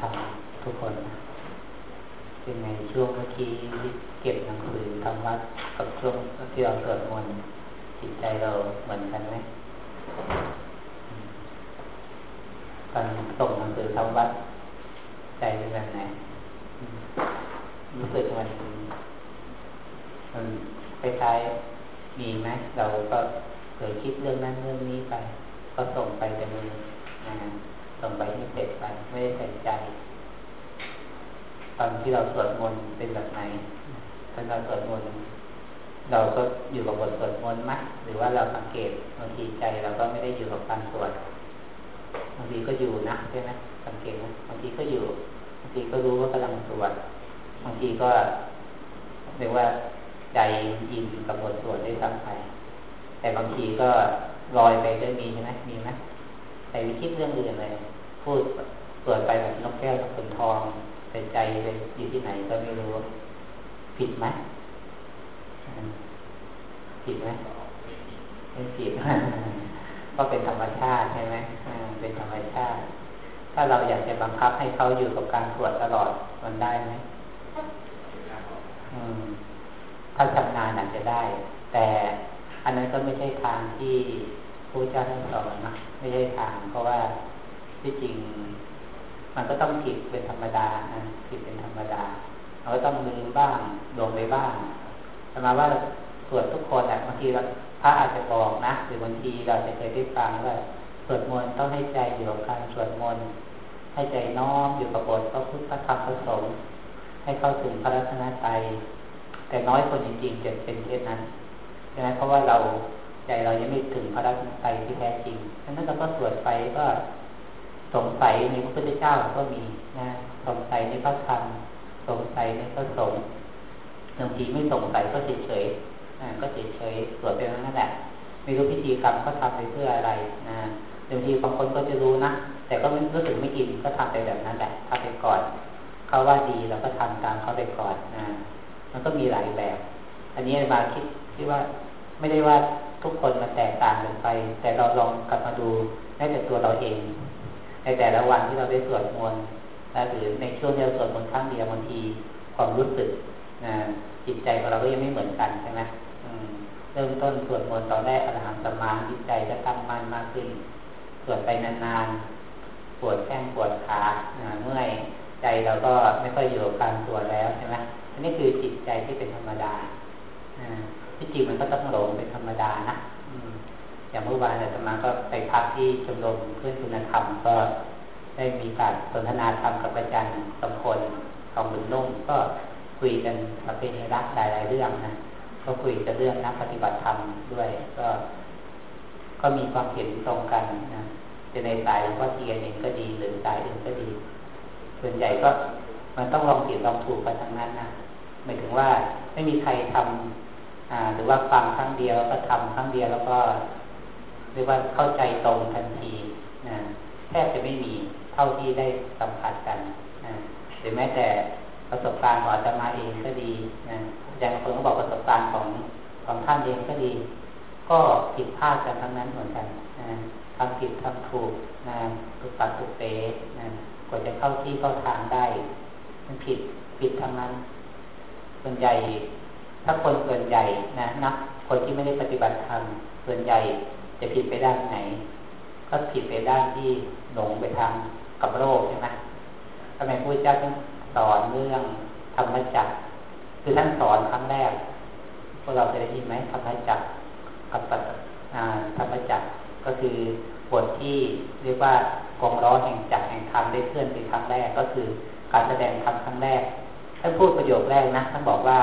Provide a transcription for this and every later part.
ทำทุกคนเป็นไงช่วงเมื่อกี้เก็บหนังสือทำวัดกับช่วงที่เราสวดมนต์จิตใจเราเหมือนกันไหมตอนส่งหนังสือทำวัดใจเป็นแบบไหนรู้สึกมันมันคล้ายๆมีไหมเราก็เกิดคิดเรื่องนั้นเรื่องนี้ไป ก็ส่งไปแต่มือนะ ส่งไปให้เสร็จไปไม่ได้ใส่ใจ ตอนที่เราสวดมนต์เป็นแบบไหนตอนเราสวดมนต์เราก็อยู่กับบทสวดมนต์ไหมหรือว่าเราสังเกตบางทีใจเราก็ไม่ได้อยู่กับการสวดบางทีก็อยู่นะใช่ไหมสังเกตไหมบางทีก็อยู่บางทีก็รู้ว่ากำลังสวดบางทีก็เรียกว่าใจยินกับบทสวดได้ซ้ำไปแต่บางทีก็ลอยไปก็มีใช่ไหมมีไหม แต่วิคิดเรื่องอื่นเลยพูดสวดไปแบบนกแก้วนกขุนทองแต่ใจไปอยู่ที่ไหนก็ไม่รู้ ผิดไหมผิดไหมไม่ผิดก็เป็นธรรมชาติใช่ไหมเป็นธรรมชาติ ถ้าเราอยากจะบังคับให้เขาอยู่กับการสวดตลอดมันได้ไหมถ้าชำนาญอาจจะได้ แต่อันนั้นก็ไม่ใช่ทางที่พระเจ้าท่านสอนนะ ไม่ใช่ทางเพราะว่าที่จริง มันก็ต้องผิดเป็นธรรมดานะผิดเป็นธรรมดาเราก็ต้องลืมบ้างลงไปบ้างแต่มาว่าสวดทุกคนอะบางทีพระอาจจะบอกนะหรือบางทีเราจะเคยได้ฟังว่าสวดมนต์ต้องให้ใจอยู่กับการสวดมนต์ให้ใจน้อมอยู่กับบทพระพุทธธรรมพระสงฆ์ให้เข้าถึงพระรัตนตรัยแต่น้อยคนจริงๆจะเป็นเช่นนั้นใช่ไหมเพราะว่าเรา ใจเรายังไม่ถึงพระรัตนตรัยที่แท้จริงฉะนั้นเราก็สวดไปก็สงสัยในพระพุทธเจ้าก็มีนะสงสัยในพระธรรมสงสัยในพระสงฆ์บางทีไม่สงสัยก็เฉยเฉยก็เฉยเฉยสวดไปนั่นแหละไม่รู้พิธีกรรมเขาทำไปเพื่ออะไรนะบางทีบางคนก็จะรู้นะแต่ก็ไม่รู้สึกไม่อินก็ทำไปแบบนั้นแหละทำไปก่อนเขาว่าดีเราก็ทำตามเขาไปก่อนนะมันก็มีหลายแบบ อันนี้มาคิดที่ว่าไม่ได้ว่า ทุกคนมันแตกต่างกันไป แต่เราลองกลับมาดูแม้แต่ตัวเราเอง ในแต่ละวันที่เราได้สวดมนต์นะหรือในช่วงที่เราสวดมนต์ครั้งเดียวบางทีความรู้สึกนะจิตใจของเราก็ยังไม่เหมือนกันใช่ไหมเริ่มต้นสวดมนต์ตอนแรกอรหังสมาจิตใจจะตั้งมั่นมากขึ้นสวดไปนานๆปวดแข้งปวดขาเมื่อยใจเราก็ไม่ค่อยอยู่กับการสวดแล้วใช่ไหมอันนี้คือจิตใจที่เป็นธรรมดา ที่จริงมันก็ต้องหลงเป็นธรรมดานะอย่างเมื่อวานอาตมาก็ไปพักที่ชมรมเพื่อนคุณธรรมก็ได้มีการสนทนาธรรมกับอาจารย์สมคนทองบุญนุ่มก็คุยกันประเพณีรักหลายๆเรื่องนะก็คุยกันเรื่องนักปฏิบัติธรรมด้วย ก็ ก็มีความเห็นตรงกันนะจะในสายหลวงพ่อเทียนเองก็ดีหรือสายอื่นก็ดี ส่วนใหญ่ก็มันต้องลองผิดลองถูกกันทั้งนั้นนะหมายถึงว่าไม่มีใครทำอ่า หรือว่าฟังครั้งเดียวแล้วก็ทำครั้งเดียวแล้วก็เรียกว่าเข้าใจตรงทันทีนะแทบจะไม่มีเท่าที่ได้สัมผัสกันนะหรือแม้แต่ประสบการณ์ของอาตมาเองก็ดีนะอย่างคนก็บอกประสบการณ์ของของท่านเองก็ดี ก็ผิดพลาดกันทั้งนั้นเหมือนกันนะทำผิดทำถูกนะตุปัดตุเปนะกว่าจะเข้าที่เข้าทางได้ มันผิดผิดทั้งนั้นส่วนใหญ่ ถ้าคนส่วนใหญ่นะนักคนที่ไม่ได้ปฏิบัติธรรมส่วนใหญ่จะผิดไปด้านไหน ก็ผิดไปด้านที่หลงไปทางกับโลกใช่ไหมทำไมพระเจ้าต้องสอนเรื่องธรรมจักรคือท่านสอนครั้งแรกพวกเราเคยได้ยินไหมธรรมจักรกับธรรมจักรก็คือบทที่เรียกว่ากองร้อแห่งจักรแห่งธรรมได้เคลื่อนไปครั้งแรกก็คือการแสดงธรรมครั้งแรกท่านพูดประโยคแรกนะท่านบอกว่า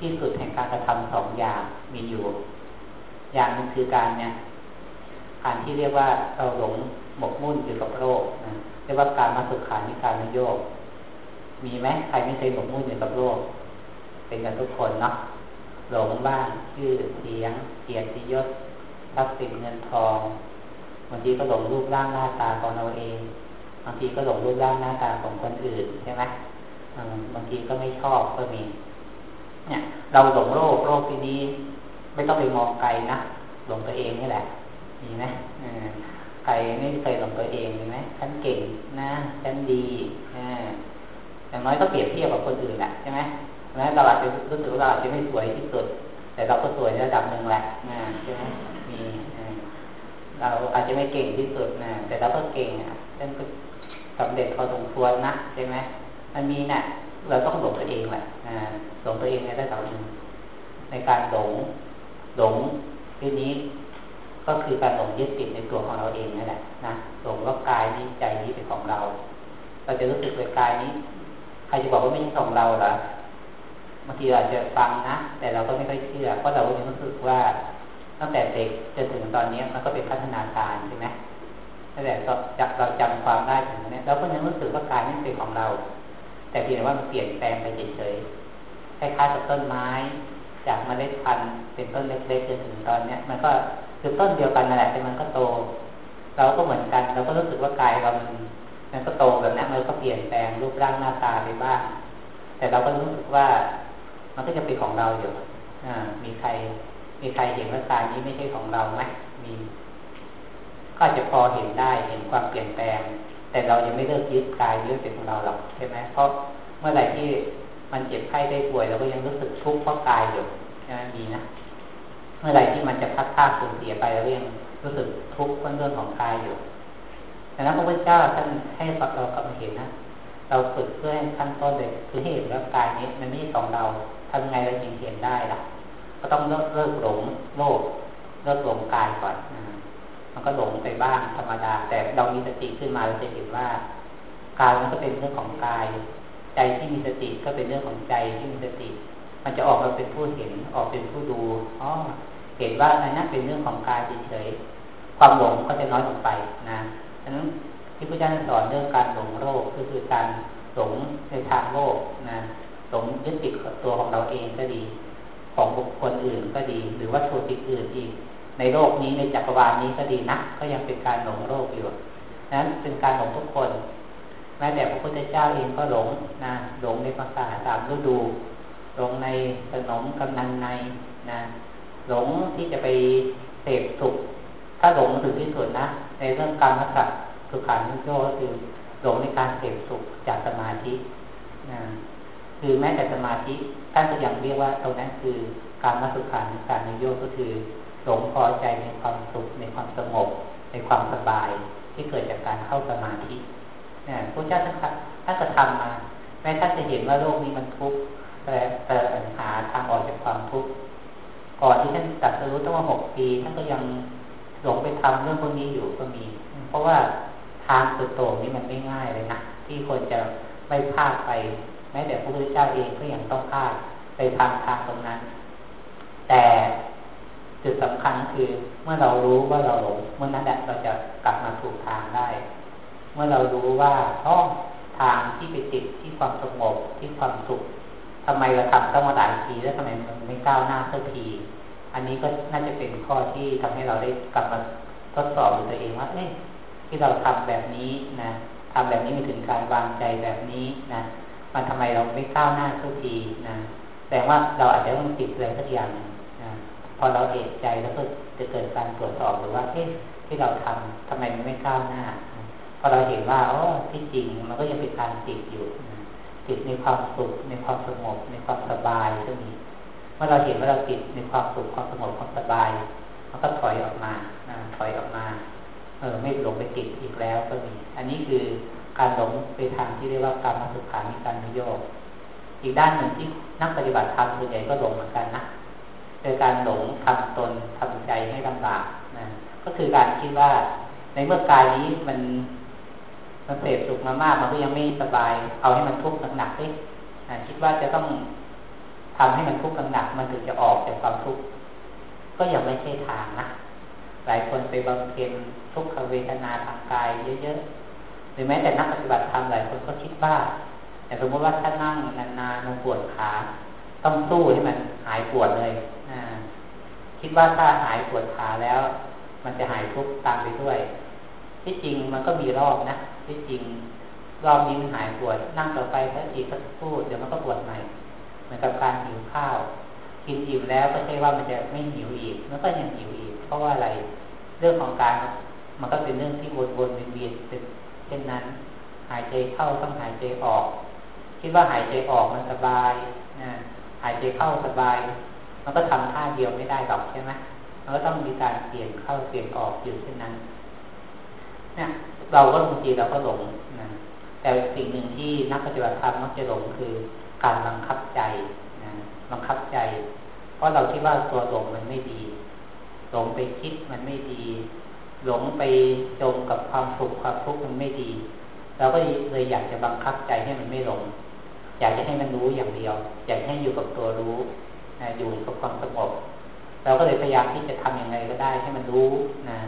ที่สุดแห่งการกระทำสองอย่างมีอยู่ อย่างนึงคือการเนี่ยการที่เรียกว่าเราหลงหมกมุ่นอยู่กับโลกนะเรียกว่าการมาสุขานิการนโยกมีไหมใครไม่เคยหมกมุ่นอยู่กับโลกเป็นกันทุกคนเนาะหลงบ้างชื่อเสียงเกียรติยศทรัพย์สินเงินทองบางทีก็หลงรูปร่างหน้าตาของเราเองบางทีก็หลงรูปร่างหน้าตาของคนอื่นใช่ไหมบางทีก็ไม่ชอบก็มี เนี่ย เราหลงโลกโลกที่นี้ ไม่ต้องไปมองไกลนะหลงตัวเองนี่แหละมีไหมรไม่เคยหลงตัวเองใช่ไหมฉันเก่งนะฉันดีออย่างน้อยก็เปรียบเทียบกับคนอื่นแหละใช่ไหมแม้เราอาจจะรู้สึกว่าเราอาจจะไม่สวยที่สุด แต่เราก็สวยในระดับหนึ่งแหละใช่ไหมมีเราอาจจะไม่เก่งที่สุดนะแต่เราก็เก่งอะฉันก็สำเร็จพอสมควรนะใช่ไหมมันมีเนะ่ย เราต้องหลงตัวเองแหละหลงตัวเองในระดับหนึ่งในการหลงหลงที่นี้ ก็คือการหลงยึดติดในตัวของเราเองนั่นแหละนะหลงว่ากายนี้ใจนี้เป็นของเรา เราจะรู้สึกว่ากายนี้ ใครจะบอกว่าไม่ใช่ของเราเหรอบางทีอาจะฟังนะ แต่เราก็ไม่ค่อยเชื่อเพราะเราก็ยังรู้สึกว่าตั้งแต่เด็กจนถึงตอนนี้มันก็เป็นพัฒนาการใช่ไหมตั้งแต่เราจำความได้ถึงนี้เราก็ยังรู้สึกว่ากายนี้เป็นของเรา แต่เพียงว่ามันเปลี่ยนแปลงไปเฉยๆคล้ายๆกับต้นไม้ จากเมล็ดพันธุ์เป็นต้นเล็กๆจนถึงตอนเนี้ยมันก็คือต้นเดียวกันนั่นแหละแต่มันก็โต เราก็เหมือนกัน เราก็รู้สึกว่ากายเรามันมันก็โตแบบนั้นมันก็เปลี่ยนแปลงรูปร่างหน้าตาไปบ้าง แต่เราก็รู้สึกว่า มันก็จะเป็นของเราอยู่อ่ามีใคร มีใครเห็นว่ากายนี้ไม่ใช่ของเราไหมมี ก็จะพอเห็นได้เห็นความเปลี่ยนแปลง แต่เรายังไม่เลิกยึดกายยึดเป็นของเราหรอกใช่ไหมเพราะเมื่อไหร่ที่มันเจ็บไข้ได้ป่วยเราก็ยังรู้สึกทุกข์เพราะกายอยู่ใช่ไหมมีนะเมื่อไรที่มันจะพัดพาสูญเสียไปเราเรื่องรู้สึกทุกข์เพราะเรื่องของกายอยู่แต่นั้นพระพุทธเจ้าท่านให้เรากลับมาเห็นนะเราฝึกเพื่อให้ขั้นต้นเลยคือเห็นว่ากายนี้มันไม่ใช่ของเราทำไงเราจึงเห็นได้ล่ะ ก็ต้องเลิกเลิกหลงโลกเลิกหลงกายก่อน มันก็หลงไปบ้างธรรมดา แต่เรามีสติขึ้นมาเราจะเห็นว่ากายมันก็เป็นเรื่องของกาย ใจที่มีสติก็เป็นเรื่องของใจที่มีสติ มันจะออกมาเป็นผู้เห็นออกเป็นผู้ดูอ๋อเห็นว่าอันนั้นเป็นเรื่องของกายเฉยๆความหลงก็จะน้อยลงไปนะฉะนั้นที่พระเจ้าสอนเรื่องการหลงโลกก็คือการหลงในทางโลกนะหลงยึดติดกับตัวของเราเองก็ดี ของบุคคลอื่นก็ดี หรือว่าตัวติดอื่นอีก ในโลกนี้ในจักรวาลนี้ก็ดีนะก็ยังเป็นการหลงโลกอยู่นั้นเป็นการหลงทุกคน แม้แต่พระพุทธเจ้าเองก็หลงนะหลงในภาษาตามฤดู หลงในขนมกำนันในนะหลงที่จะไปเสพสุขถ้าหลงถึงที่สุดนะ ในเรื่องการรักษาสุขานุโยก็คือหลงในการเสพสุขจากสมาธินะคือแม้แต่สมาธิท่านก็ยังเรียกว่าตรงนั้นคือการรักสุขานุการนุโยก็คือ หลงพอใจในความสุขในความสงบในความสบายที่เกิดจากการเข้าสมาธิเนี่ยพระเจ้าท่านท่านจะทำมา แม้ท่านจะเห็นว่าโลกนี้มันทุกข์แต่แต่หาทางออกจากความทุกข์ก่อนที่ท่านตัดสู้ตั้งว่าหกปีท่านก็ยังหลงไปทำเรื่องพวกนี้อยู่ก็มี เพราะว่าทางสุดโต่งนี้มันไม่ง่ายเลยนะที่คนจะไม่พลาดไป แม้แต่พระพุทธเจ้าเองก็ยังต้องพลาดไปทางทางตรงนั้น แต่ จุดสำคัญคือเมื่อเรารู้ว่าเราหลงเมื่อนั้นแหละเราจะกลับมาถูกทางได้ เมื่อเรารู้ว่าท้องทางที่ไปติดที่ความสงบที่ความสุขทำไมเราทำต้องมาหลายทีแล้วทำไมมันไม่ก้าวหน้าสักที อันนี้ก็น่าจะเป็นข้อที่ทำให้เราได้กลับมาทดสอบตัวเองว่าเอ๊ะที่เราทำแบบนี้นะทำแบบนี้มีถึงการวางใจแบบนี้นะมันทำไมเราไม่ก้าวหน้าสักทีนะแต่ว่าเราอาจจะต้องติดอะไรสักอย่างนะ พอเราเอะใจแล้วก็จะเกิดการตรวจสอบหรือว่าเอ๊ะที่เราทำทำไมมันไม่ก้าวหน้าพอเราเห็นว่าอ๋อที่จริงมันก็ยังเป็นการติดอยู่ติดในความสุขในความสงบในความสบายก็มีเมื่อเราเห็นว่าเราติดในความสุขความสงบความสบายมันก็ถอยออกมาถอยออกมา เออไม่หลงไปติดอีกแล้วก็มี อันนี้คือการหลงไปทางที่เรียกว่าการมาสุขามีการนิโยก อีกด้านหนึ่งที่นักปฏิบัติธรรมส่วนใหญ่ก็หลงเหมือนกันนะ คือการหลงทำตนทำใจให้ลำบากนะก็คือการคิดว่า ในเมื่อกายนี้มันมันเสพสุขมามาก มันก็ยังไม่สบาย เอาให้มันทุกข์หนักๆดิคิดว่าจะต้องทำให้มันทุกข์หนักมันถึงจะออกจากความทุกข์ก็ยังไม่ใช่ทางนะหลายคนไปบำเพ็ญทุกขเวทนาทางกายเยอะๆหรือแม้แต่นักปฏิบัติธรรมหลายคนก็คิดว่าแต่สมมติว่าถ้านั่งนานๆมันปวดขา ต้องสู้ให้มันหายปวดเลยคิดว่าถ้าหายปวดขาแล้ว มันจะหายทุกตามไปด้วย ที่จริงมันก็มีรอบนะที่จริงรอบนี้มันหายปวดนั่งต่อไปถ้าอีกสักพูดเดี๋ยวมันก็ปวดใหม่เหมือนกับการหิวข้าว กินอิ่มแล้วก็ใช่ว่ามันจะไม่หิวอีกมันก็ยังหิวอีก เพราะว่าอะไร เรื่องของการมันก็เป็นเรื่องที่วนๆเวียนๆเป็นเช่นนั้น หายใจเข้าต้องหายใจออก คิดว่าหายใจออกมันสบายนะ หายใจเข้าสบาย มันก็ทำท่าเดียวไม่ได้หรอกใช่ไหมมันก็ต้องมีการเปลี่ยนเข้าเปลี่ยนออกอยู่เช่นนั้นเนี่ยเราก็บางทีเราก็หลงนะแต่สิ่งหนึ่งที่นักปฏิบัติธรรมมักจะหลงคือการบังคับใจนะบังคับใจ เพราะเราคิดว่าตัวหลงมันไม่ดี หลงไปคิดมันไม่ดี หลงไปจมกับความสุขความทุกข์มันไม่ดี เราก็เลยอยากจะบังคับใจให้มันไม่หลง อยากจะให้มันรู้อย่างเดียว อยากให้อยู่กับตัวรู้นะอยู่กับความสงบเราก็เลยพยายามที่จะทํำยังไงก็ได้ ให้มันรู้นะ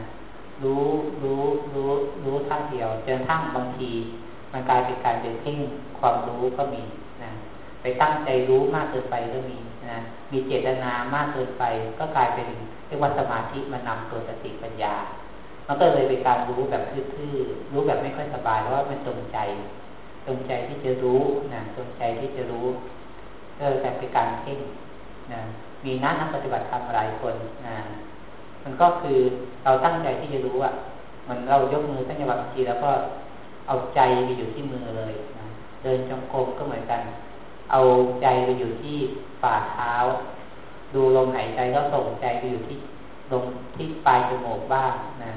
รู้รู้รู้รู้ท่าเดียวจนทั้งบางที มันกลายเป็นการเป็นเพ่งความรู้ก็มีนะไปตั้งใจรู้มากเกินไปก็มีนะมีเจตนามากเกินไป ก็กลายเป็นเรียกว่าสมาธิมันนำตัวสติปัญญามันก็เลยเป็นการรู้แบบทื่อๆรู้แบบไม่ค่อยสบายเพราะว่ามันจงใจ งใจที่จะรู้นะจงใจที่จะรู้ก็แต่เป็นการเพ่งนะมีนักนักปฏิบัติธรรมหลายคนนะมันก็คือเราตั้งใจที่จะรู้อะมันเรายกมือตั้งใจบางทีแล้วก็เอาใจไปอยู่ที่มือเลยนะเดินจงกรมก็เหมือนกัน เอาใจไปอยู่ที่ฝ่าเท้า ดูลมหายใจก็ส่งใจไปอยู่ที่ลมที่ปลายจมูกบ้างนะ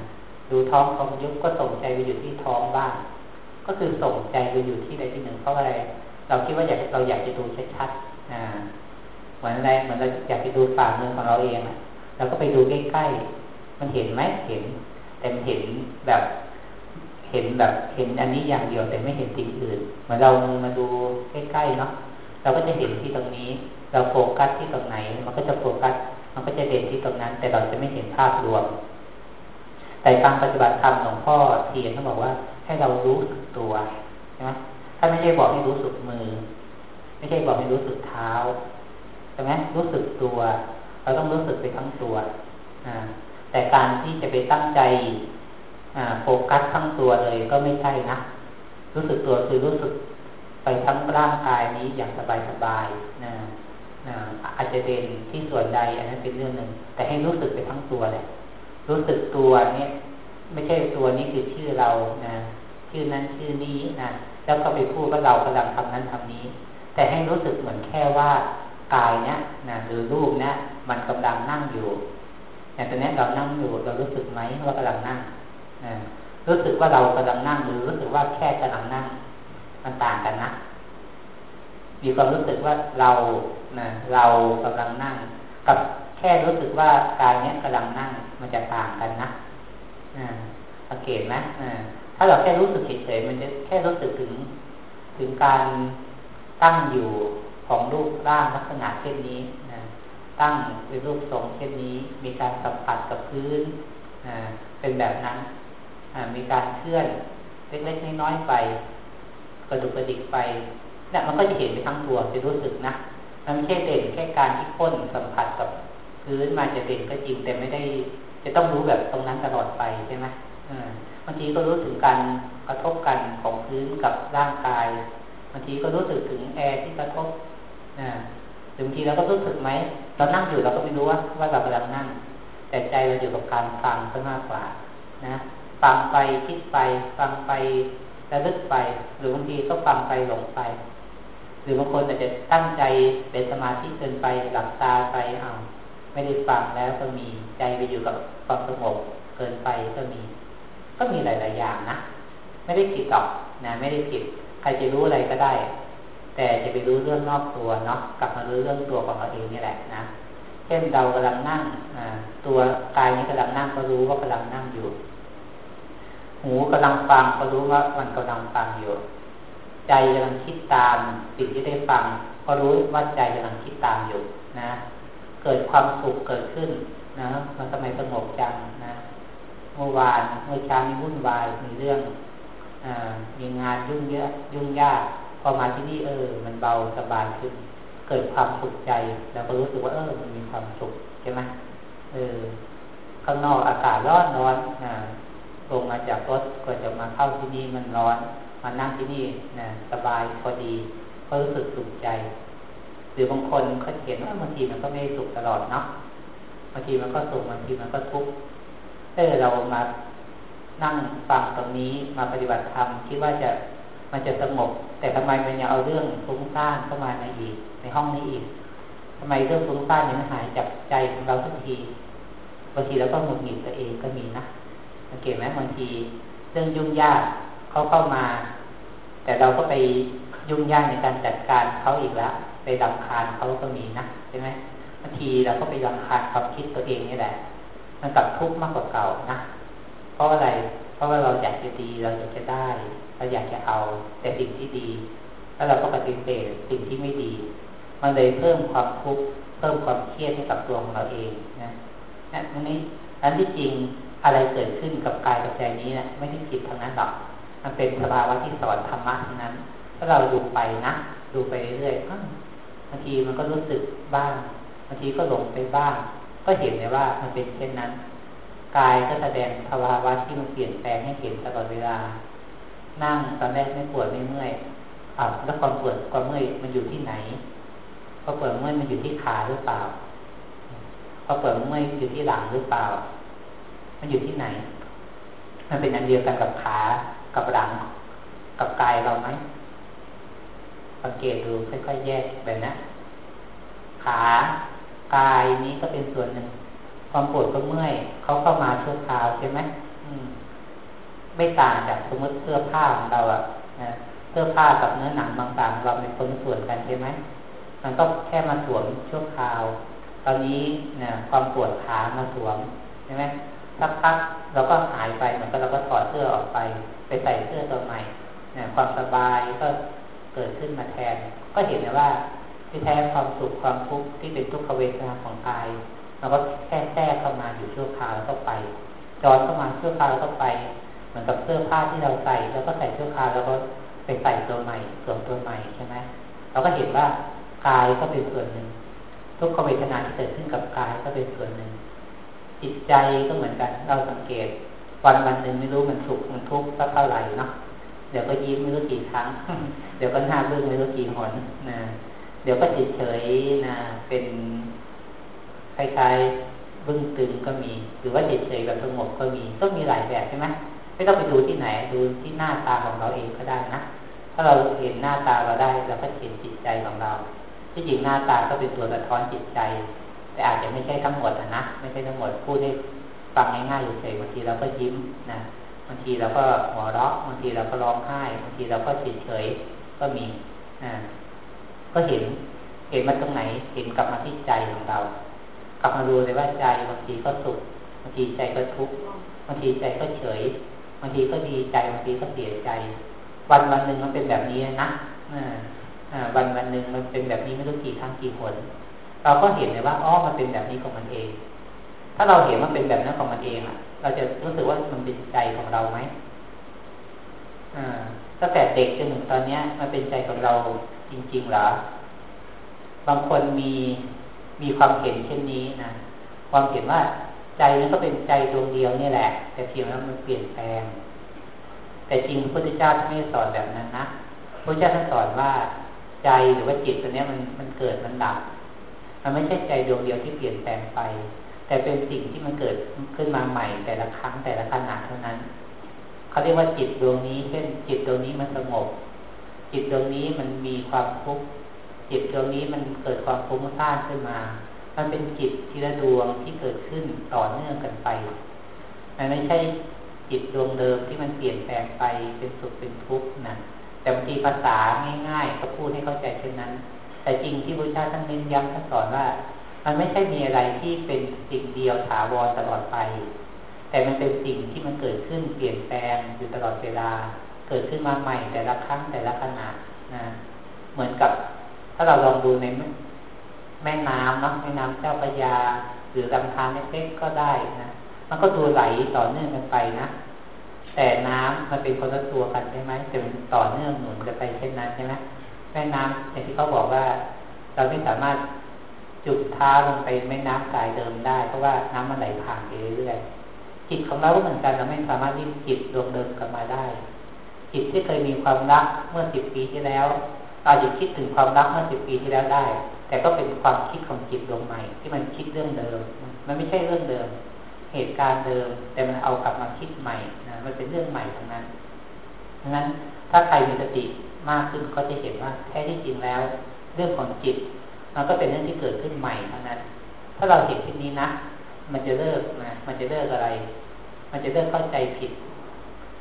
ดูท้องของยุบก็ส่งใจไปอยู่ที่ท้องบ้าง ก็คือส่งใจไปอยู่ที่ใดที่หนึ่งเพราะอะไร เราคิดว่าอยากเราอยากจะดูชัดๆนะเหมือนอะไรเหมือนเราอยากจะดูฝ่ามือของเราเองเราก็ไปดูใกล้ๆมันเห็นไหมเห็น แต่เห็นแบบเห็นแบบเห็นอันนี้อย่างเดียวแต่ไม่เห็นสิ่งอื่นเหมือนเรามาดูใกล้ๆเนาะเราก็จะเห็นที่ตรงนี้ เราโฟกัสที่ตรงไหน มันก็จะโฟกัส มันก็จะเด่นที่ตรงนั้น แต่เราจะไม่เห็นภาพรวม แต่การปฏิบัติธรรมหลวงพ่อเทียนเขาบอกว่า ให้เรารู้สึกตัวใช่ไหมถ้าไม่ใช่บอกให้รู้สึกมือ ไม่ใช่บอกให้รู้สึกเท้าใช่ไหมรู้สึกตัว เราต้องรู้สึกไปทั้งตัวแต่การที่จะไปตั้งใจโฟกัสทั้งตัวเลยก็ไม่ใช่นะรู้สึกตัวคือรู้สึกไปทั้งร่างกายนี้อย่างสบายๆนะนะอาจจะเด่นที่ส่วนใดอันนั้นเป็นเรื่องหนึ่งแต่ให้รู้สึกไปทั้งตัวเลยรู้สึกตัวเนี่ย ไม่ใช่ตัวนี้คือชื่อเรานะชื่อนั้นชื่อนี้นะแล้วก็ไปพูดว่าเรากำลังทำนั้นทำนี้ แต่ให้รู้สึกเหมือนแค่ว่ากายเนี้ยนะหรือรูปเนี้ยมันกำลังนั่งอยู่อย่างตอนนี้เรานั่งอยู่เรารู้สึกไหมว่ากำลังนั่งนะรู้สึกว่าเรากำลังนั่งหรือรู้สึกว่าแค่กำลังนั่ง มันต่างกันนะมีความรู้สึกว่าเรานะเรากำลังนั่ง กับแค่รู้สึกว่ากายเนี้ยกำลังนั่ง มันจะต่างกันนะ สังเกตไหมถ้าเราแค่รู้สึกเฉยๆมันจะแค่รู้สึกถึงถึงการตั้งอยู่ของรูปร่างลักษณะเช่นนี้นะตั้งเป็นรูปทรงเช่นนี้ มีการสัมผัสกับพื้นเป็นแบบนั้นมีการเคลื่อนเล็กๆน้อยๆไป กระดุกกระดิกไปเนี่ยมันก็จะเห็นไปทั้งตัวจะรู้สึกนะมันไม่ใช่เด่นแค่การที่พ้นสัมผัสกับพื้นมาจะเด่นก็จริงแต่ไม่ได้ จะต้องรู้แบบตรงนั้นตลอดไปใช่ไหมบางทีก็รู้ถึงการกระทบกันของพื้นกับร่างกายบางทีก็รู้สึกถึงแอร์ที่กระทบบางทีเราก็รู้สึกไหมเรานั่งอยู่เราก็ไม่รู้ว่าว่าเรากำลังนั่ง แต่ใจเราอยู่กับการฟังซะมากกว่า นะฟังไปคิดไป ฟังไประลึกไป หรือบางทีก็ฟังไปหลงไป หรือบางคนอาจจะตั้งใจเป็นสมาธิเกินไปหลับตาไปอ้าว ไม่ได้ฟังแล้วก็มีใจไปอยู่กับความสงบเกินไปก็มี ก็มีหลาย ๆ อย่างนะไม่ได้ผิดหรอกนะไม่ได้ผิดใครจะรู้อะไรก็ได้ แต่จะไปรู้เรื่องนอกตัวเนาะกลับมารู้เรื่องตัวของเราเองนี่แหละนะเช่นเรากำลังนั่งตัวกายนี้กำลังนั่งก็รู้ว่ากำลังนั่งอยู่ หูกำลังฟังก็รู้ว่ามันกำลังฟังอยู่ ใจกำลังคิดตามสิ่งที่ได้ฟัง ก็รู้ว่าใจกำลังคิดตามอยู่นะ เกิดความสุขเกิดขึ้นนะมันทำไมสงบจังนะเมื่อวานเมื่อเช้ามีวุ่นวายมีเรื่องอมีงานยุ่งเยอะยุ่งยากพอมาที่นี่เออ มันเบาสบายขึ้น เกิดความสุขใจแล้วก็รู้สึกว่าเออมันมีความสุขใช่ไหมเออข้างนอกอากาศร้อนร้อนนะลงมาจากรถก็จะมาเข้าที่นี่มันร้อน มานั่งที่นี่นะสบายพอดีก็รู้สึกสุขใจ หรือบางคนเขาเห็นว่าบางทีมันก็ไม่สุขตลอดเนาะบางทีมันก็สุขบางทีมันก็ทุกข์เออเรามานั่งฟังตรงนี้มาปฏิบัติธรรมคิดว่าจะมันจะสงบแต่ทำไมมันยังเอาเรื่องฟุ้งซ่านเข้ามาในอีก ในห้องนี้อีกทำไมเรื่องฟุ้งซ่านยังหายจากใจของเราทุกทีบางทีเราก็หงุดหงิดตัวเองก็มีนะสังเกตไหมบางทีเรื่องยุ่งยากเขาเข้ามา แต่เราก็ไปยุ่งยากในการจัดการเขาอีกแล้ว ไปรำคาญเขาก็มีนะใช่ไหมบางทีเราก็ไปรำคาญความคิดตัวเองนี่แหละ มันกลับทุกข์มากกว่าเก่านะเพราะอะไร เพราะว่าเราอยากจะดีเราอยากจะได้ เราอยากจะเอาแต่สิ่งที่ดี แล้วเราก็ปฏิเสธสิ่งที่ไม่ดี มันเลยเพิ่มความทุกข์เพิ่มความเครียดให้กับตัวของเราเองนะนะตรงนี้อันที่จริงอะไรเกิดขึ้นกับกายกับใจนี้นะไม่ได้ผิดทางนั้นหรอก มันเป็นสภาวะที่สอนธรรมะทั้งนั้น ถ้าเราดูไปนะ ดูไปเรื่อยๆางทีมันก็รู้สึกบ้างบางทีก็หลงไปบ้าง ก็เห็นเลยว่ามันเป็นเช่นนั้น กายก็แสดงภาวะที่มันเปลี่ยนแปลงให้เห็นตลอดเวลา นั่งตอนแรกไม่ปวดไม่เมื่อยอ่าแล้วความปวดความเมื่อยมันอยู่ที่ไหนพอปวดเมื่อยมันอยู่ที่ขาหรือเปล่าพอปวดเมื่อยอยู่ที่หลังหรือเปล่า มันอยู่ที่ไหน มันเป็นอันเดียวกันกับขา กับหลัง กับกายเราไหม สังเกตดูค่อยๆแยกแบบนะ ขากายนี้ก็เป็นส่วนหนึ่ง ความปวดก็เมื่อยเขาเข้ามาชั่วคราวใช่ไหมมไม่ต่างจากสมมติเสื้อผ้าของเราอะะเสื้อผ้ากับเนื้อหนังบางๆเราเป็นคนส่วนกันใช่ไหมมันก็แค่มาสวมชั่วคราว ตอนนี้เนี่ยความปวดขามาสวมใช่ไหมสักพักเราก็หายไปเหมือนกับเราก็ถอดเสื้อออกไป ไปใส่เสื้อตัวใหม่เนี่ยความสบายก็ เกิดขึ้นมาแทน ก็เห็นเลยว่าที่แท้ความสุขความทุกข์ที่เป็นทุกขเวทนาของกายเราก็แค่แทรกเข้ามาอยู่ชั่วคราวแล้วก็ไปจอนเข้ามาชั่วคราวแล้วก็ไป เหมือนกับเสื้อผ้าที่เราใส่แล้วก็ใส่ชั่วคราวแล้วก็ไปใส่ตัวใหม่สวมตัวใหม่ใช่ไหมเราก็เห็นว่ากายก็เป็นส่วนหนึ่ง ทุกขเวทนาที่เกิดขึ้นกับกายก็เป็นส่วนหนึ่ง จิตใจก็เหมือนกัน เราสังเกตวันวันหนึ่งไม่รู้มันสุขมันทุกข์สักเท่าไหร่เนาะ ดี๋ยวก็ยิ้มไม่รู้กี่ครั้ง เดี๋ยวก็หน้าบึ้งไม่รู้กี่หนนะเดี๋ยวก็เฉยเฉยนะเป็นคล้ายๆบึ้งตึงก็มี หรือว่าเฉยเฉยแบบสงบก็มีก็มีหลายแบบใช่ไหมไม่ต้องไปดูที่ไหนดูที่หน้าตาของเราเองก็ได้นะถ้าเราเห็นหน้าตาเราได้เราก็เห็นจิตใจของเรา ที่จริงหน้าตาก็เป็นตัวสะท้อนจิตใจ แต่อาจจะไม่ใช่ทั้งหมดนะไม่ใช่ทั้งหมดพูดให้ฟังง่ายๆอยู่เฉยบางทีเราก็ยิ้มนะ บางทีเราก็หัวเราะบางทีเราก็ร้องไห้บางทีเราก็เฉยเฉยก็มีอ่าก็เห็นเห็นมาตรงไหน เห็นกลับมาที่ใจของเรา กลับมาดูเลยว่าใจบางทีก็สุขบางทีใจก็ทุกข์บางทีใจก็เฉยบางทีก็ดีใจบางทีก็เสียใจ วันวันหนึ่งมันเป็นแบบนี้นะอ่าวันวันหนึ่งมันเป็นแบบนี้ไม่รู้กี่ครั้งกี่หนเราก็เห็นเลยว่าอ๋อมันเป็นแบบนี้ของมันเอง ถ้าเราเห็นมันเป็นแบบนั้นของมันเองอะ เราจะรู้สึกว่ามันเป็นใจของเราไหมอ่าตั้งแต่เด็กจนถึงตอนเนี้ย มันเป็นใจของเราจริงๆหรอบางคนมีมีความเห็นเช่นนี้นะความเห็นว่าใจนั้นก็เป็นใจดวงเดียวนี่แหละ แต่เพียงว่ามันเปลี่ยนแปลง แต่จริงพระพุทธเจ้าไม่สอนแบบนั้นนะพระพุทธเจ้าท่านสอนว่าใจหรือว่าจิตตัวนี้มันมันเกิดมันดับ มันไม่ใช่ใจดวงเดียวที่เปลี่ยนแปลงไป แต่เป็นสิ่งที่มันเกิดขึ้นมาใหม่ แต่ละครั้งแต่ละขณะเท่านั้นเขาเรียกว่าจิตดวงนี้ เช่น จิตดวงนี้มันสงบ จิตดวงนี้มันมีความทุกข์จิตดวงนี้มันเกิดความฟุ้งซ่านขึ้นมา มันเป็นจิตทีละดวงที่เกิดขึ้นต่อเนื่องกันไปมันไม่ใช่จิตดวงเดิมที่มันเปลี่ยนแปลงไปเป็นสุขเป็นทุกข์นะแต่บางทีภาษาง่ายๆก็พูดให้เข้าใจเช่นนั้น แต่จริงที่พระเจ้าท่านเน้นย้ำท่านสอนว่า มันไม่ใช่มีอะไรที่เป็นสิ่งเดียวถาวรตลอดไป แต่มันเป็นสิ่งที่มันเกิดขึ้นเปลี่ยนแปลงอยู่ตลอดเวลา เกิดขึ้นมาใหม่แต่ละครั้งแต่ละขณะนะ เหมือนกับ ถ้าเราลองดูในแม่น้ำเนาะแม่น้ำเจ้าพระยา หรือลำธารเล็กๆก็ได้นะมันก็ดูไหลต่อเนื่องกันไปนะแต่น้ำมันเป็นคนละตัวกันใช่ไหมแต่มันต่อเนื่องหนุนกันไปเช่นนั้นใช่ไหมแม่น้ำอย่างที่เขาบอกว่า เราไม่สามารถ จุดท้าลงไปแม่น้ำสายเดิมได้ เพราะว่าน้ำมันไหลผ่านไปเรื่อยๆจิตของเราก็เหมือนกันเราไม่สามารถรีบจิตดวงเดิมกลับมาได้ จิตที่เคยมีความรักเมื่อสิบปีที่แล้วอาจจะคิดถึงความรักเมื่อสิบปีที่แล้วได้ แต่ก็เป็นความคิดของจิตดวงใหม่ ที่มันคิดเรื่องเดิม มันไม่ใช่เรื่องเดิม เหตุการณ์เดิม แต่มันเอากลับมาคิดใหม่นะมันเป็นเรื่องใหม่ทั้งนั้นดังนั้นถ้าใครมีสติมากขึ้นก็จะเห็นว่าแท้ที่จริงแล้ว เรื่องของจิต มันก็เป็นเรื่องที่เกิดขึ้นใหม่ทั้งนั้น ถ้าเราเห็นที่นี้นะ มันจะเลิกนะมันจะเลิกอะไร มันจะเลิกเข้าใจผิด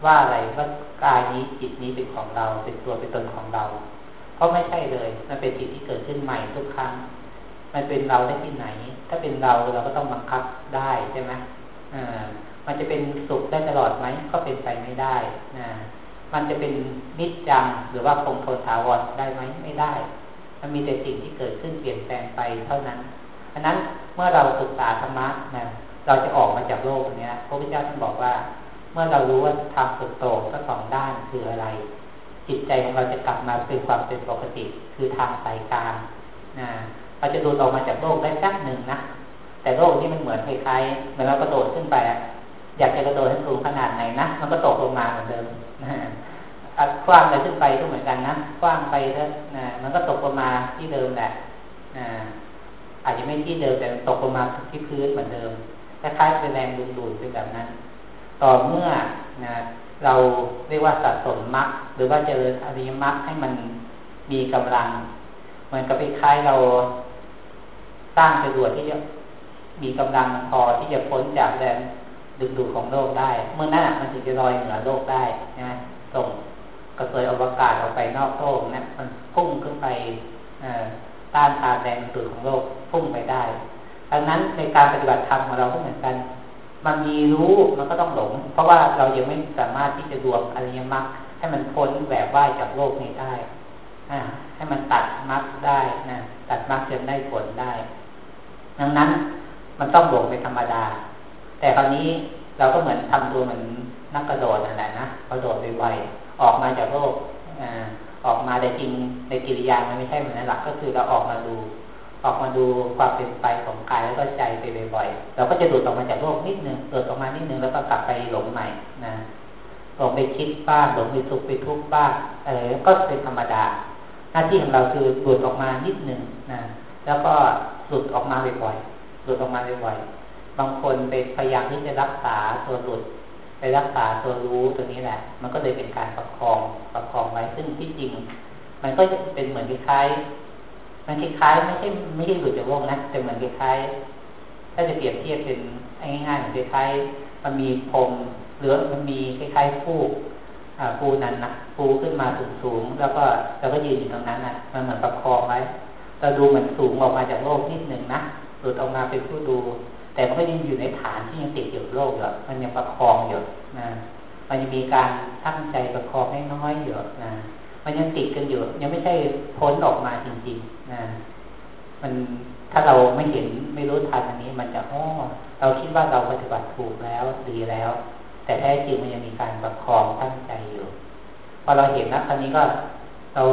ว่าอะไรว่ากายนี้จิตนี้เป็นของเรา เป็นตัวเป็นตนของเราเพราะไม่ใช่เลย มันเป็นสิ่งที่เกิดขึ้นใหม่ทุกครั้ง มันเป็นเราได้ที่ไหน ถ้าเป็นเราเราก็ต้องบังคับได้ใช่ไหมอ่ามันจะเป็นสุขได้ตลอดไหมก็เป็นไปไม่ได้นะมันจะเป็นนิจจังหรือว่าคงทนถาวรได้ไหมไม่ได้ มันมีแต่สิ่งที่เกิดขึ้นเปลี่ยนแปลงไปเท่านั้นอันนั้นเมื่อเราศึกษาธรรมะนะเราจะออกมาจากโลกนี้พระพุทธเจ้าท่านบอกว่า เมื่อเรารู้ว่าทางสุดโต่งก็สองด้านคืออะไร จิตใจของเราจะกลับมาเป็นความเป็นปกติ คือทางสายกลางนะเราจะดูออกมาจากโลกได้แป๊บหนึ่งนะแต่โลกที่มันเหมือนคล้ายๆเหมือนเรากระโดดขึ้นไปอยากจะกระโดดให้สูงขนาดไหนนะมันก็ตกลงมาเหมือนเดิม กว้างไปขึ้นไปก็เหมือนกันนะกว้างไปแล้วนะมันก็ตกลงมาที่เดิมแหละอาจจะไม่ที่เดิมแต่ตกลงมาที่พื้นเหมือนเดิมคล้ายๆเป็นแรงดึงดูดเป็นแบบนั้น ต่อเมื่อนะเราเรียกว่าสะสมมรรคหรือว่าเจริญอริยมรรคให้มันมีกำลังเหมือนกับไปคล้ายเราสร้างจรวดที่จะมีกำลังพอที่จะพ้นจากแรงดึงดูดของโลกได้ เมื่อนั้นมันถึงจะลอยเหนือโลกได้นะส่ง กระสวยอวกาศออกไปนอกโลกนะมันพุ่งขึ้นไปต้านทานแรงดึงดูดของโลกพุ่งไปได้ ดังนั้นในการปฏิบัติธรรมของเราก็เหมือนกันมันมีรู้มันก็ต้องหลง เพราะว่าเรายังไม่สามารถที่จะรวมอริยมรรคให้มันพ้นแบบว่ายจากโลกนี้ได้ให้มันตัดมรรคได้นะตัดมรรคจนได้ผลได้ ดังนั้นมันต้องหลงเป็นธรรมดา แต่คราวนี้เราก็เหมือนทำตัวเหมือนนักกระโดดนั่นแหละนะกระโดดไวๆ ออกมาจากโลกออกมาแต่จริงในกิริยามันไม่ใช่เหมือนนั้นหลักก็คือเราออกมาดู ออกมาดูความเป็นไปของกายแล้วก็ใจไปบ่อยๆเราก็จะดูดออกมาจากโลกนิดนึงเกิดออกมานิดนึงแล้วก็กลับไปหลงใหม่นะหลงไปคิดบ้างหลงไปสุขไปทุกข์บ้างเออก็เป็นธรรมดา หน้าที่ของเราคือดูดออกมานิดนึงนะแล้วก็หลุดออกมาบ่อยๆหลุดออกมาบ่อยๆบางคนไปพยายามที่จะรักษาตัวหลุด ไปรักษาตัวรู้ตัวนี้แหละ มันก็เลยเป็นการประคองประคองไว้ซึ่งที่จริง มันก็จะเป็นเหมือนคล้ายมันคล้ายไม่ใช่ไม่ใช่หลุดจากวงนะแต่เหมือนคล้ายถ้าจะเปรียบเทียบเป็นง่ายๆเหมือนคล้ายมันมีพรมหรือมันมีคล้ายๆฟูกปูนั้นนะปูขึ้นมาสูงๆแล้วก็เราก็ยืนอยู่ตรงนั้นนะมันเหมือนประคองไว้เราดูเหมือนสูงออกมาจากโลกนิดหนึ่งนะหลุดออกมาเป็นผู้ดู แต่มันก็ยังอยู่ในฐานที่ยังติดอยู่โลกอยู่มันยังประคองอยู่นะมันยังมีการตั้งใจประคองน้อยๆอยู่นะมันยังติดกันอยู่ ยังไม่ใช่พ้นออกมาจริงๆนะมันถ้าเราไม่เห็นไม่รู้ทันอันนี้ มันจะอ๋อเราคิดว่าเราปฏิบัติถูกแล้วดีแล้ว แต่แท้จริงมันยังมีการประคองตั้งใจอยู่พอเราเห็นนะครั้นี้ก็เรา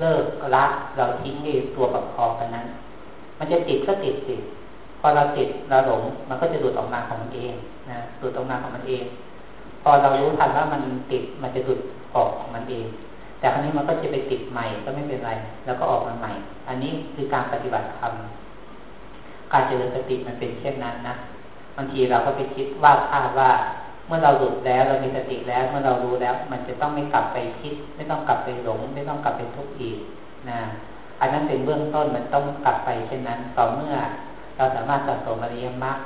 เลิกละเราทิ้งในตัวประคองกันนั้น มันจะติดก็ติดติด พอเราติดเราหลงมันก็จะดูดออกมาของมันเองนะดูดออกมาของมันเอง พอเรารู้ทันว่ามันติดมันจะดูดออกของมันเอง แต่ครั้นี้มันก็จะไปติดใหม่ก็ไม่เป็นไร แล้วก็ออกมาใหม่ อันนี้คือการปฏิบัติธรรมการเจริญสติมันเป็นเช่นนั้นนะบางทีเราก็ไปคิดว่าถ้าว่า เมื่อเราหลุดแล้วเรามีสติแล้ว เมื่อเรารู้แล้ว มันจะต้องไม่กลับไปคิด ไม่ต้องกลับไปหลง ไม่ต้องกลับไปทุกข์อีกนะอันนั้นเป็นเบื้องต้นมันต้องกลับไปเช่นนั้น ต่อเมื่อ เราสามารถสะสมอริยมรรค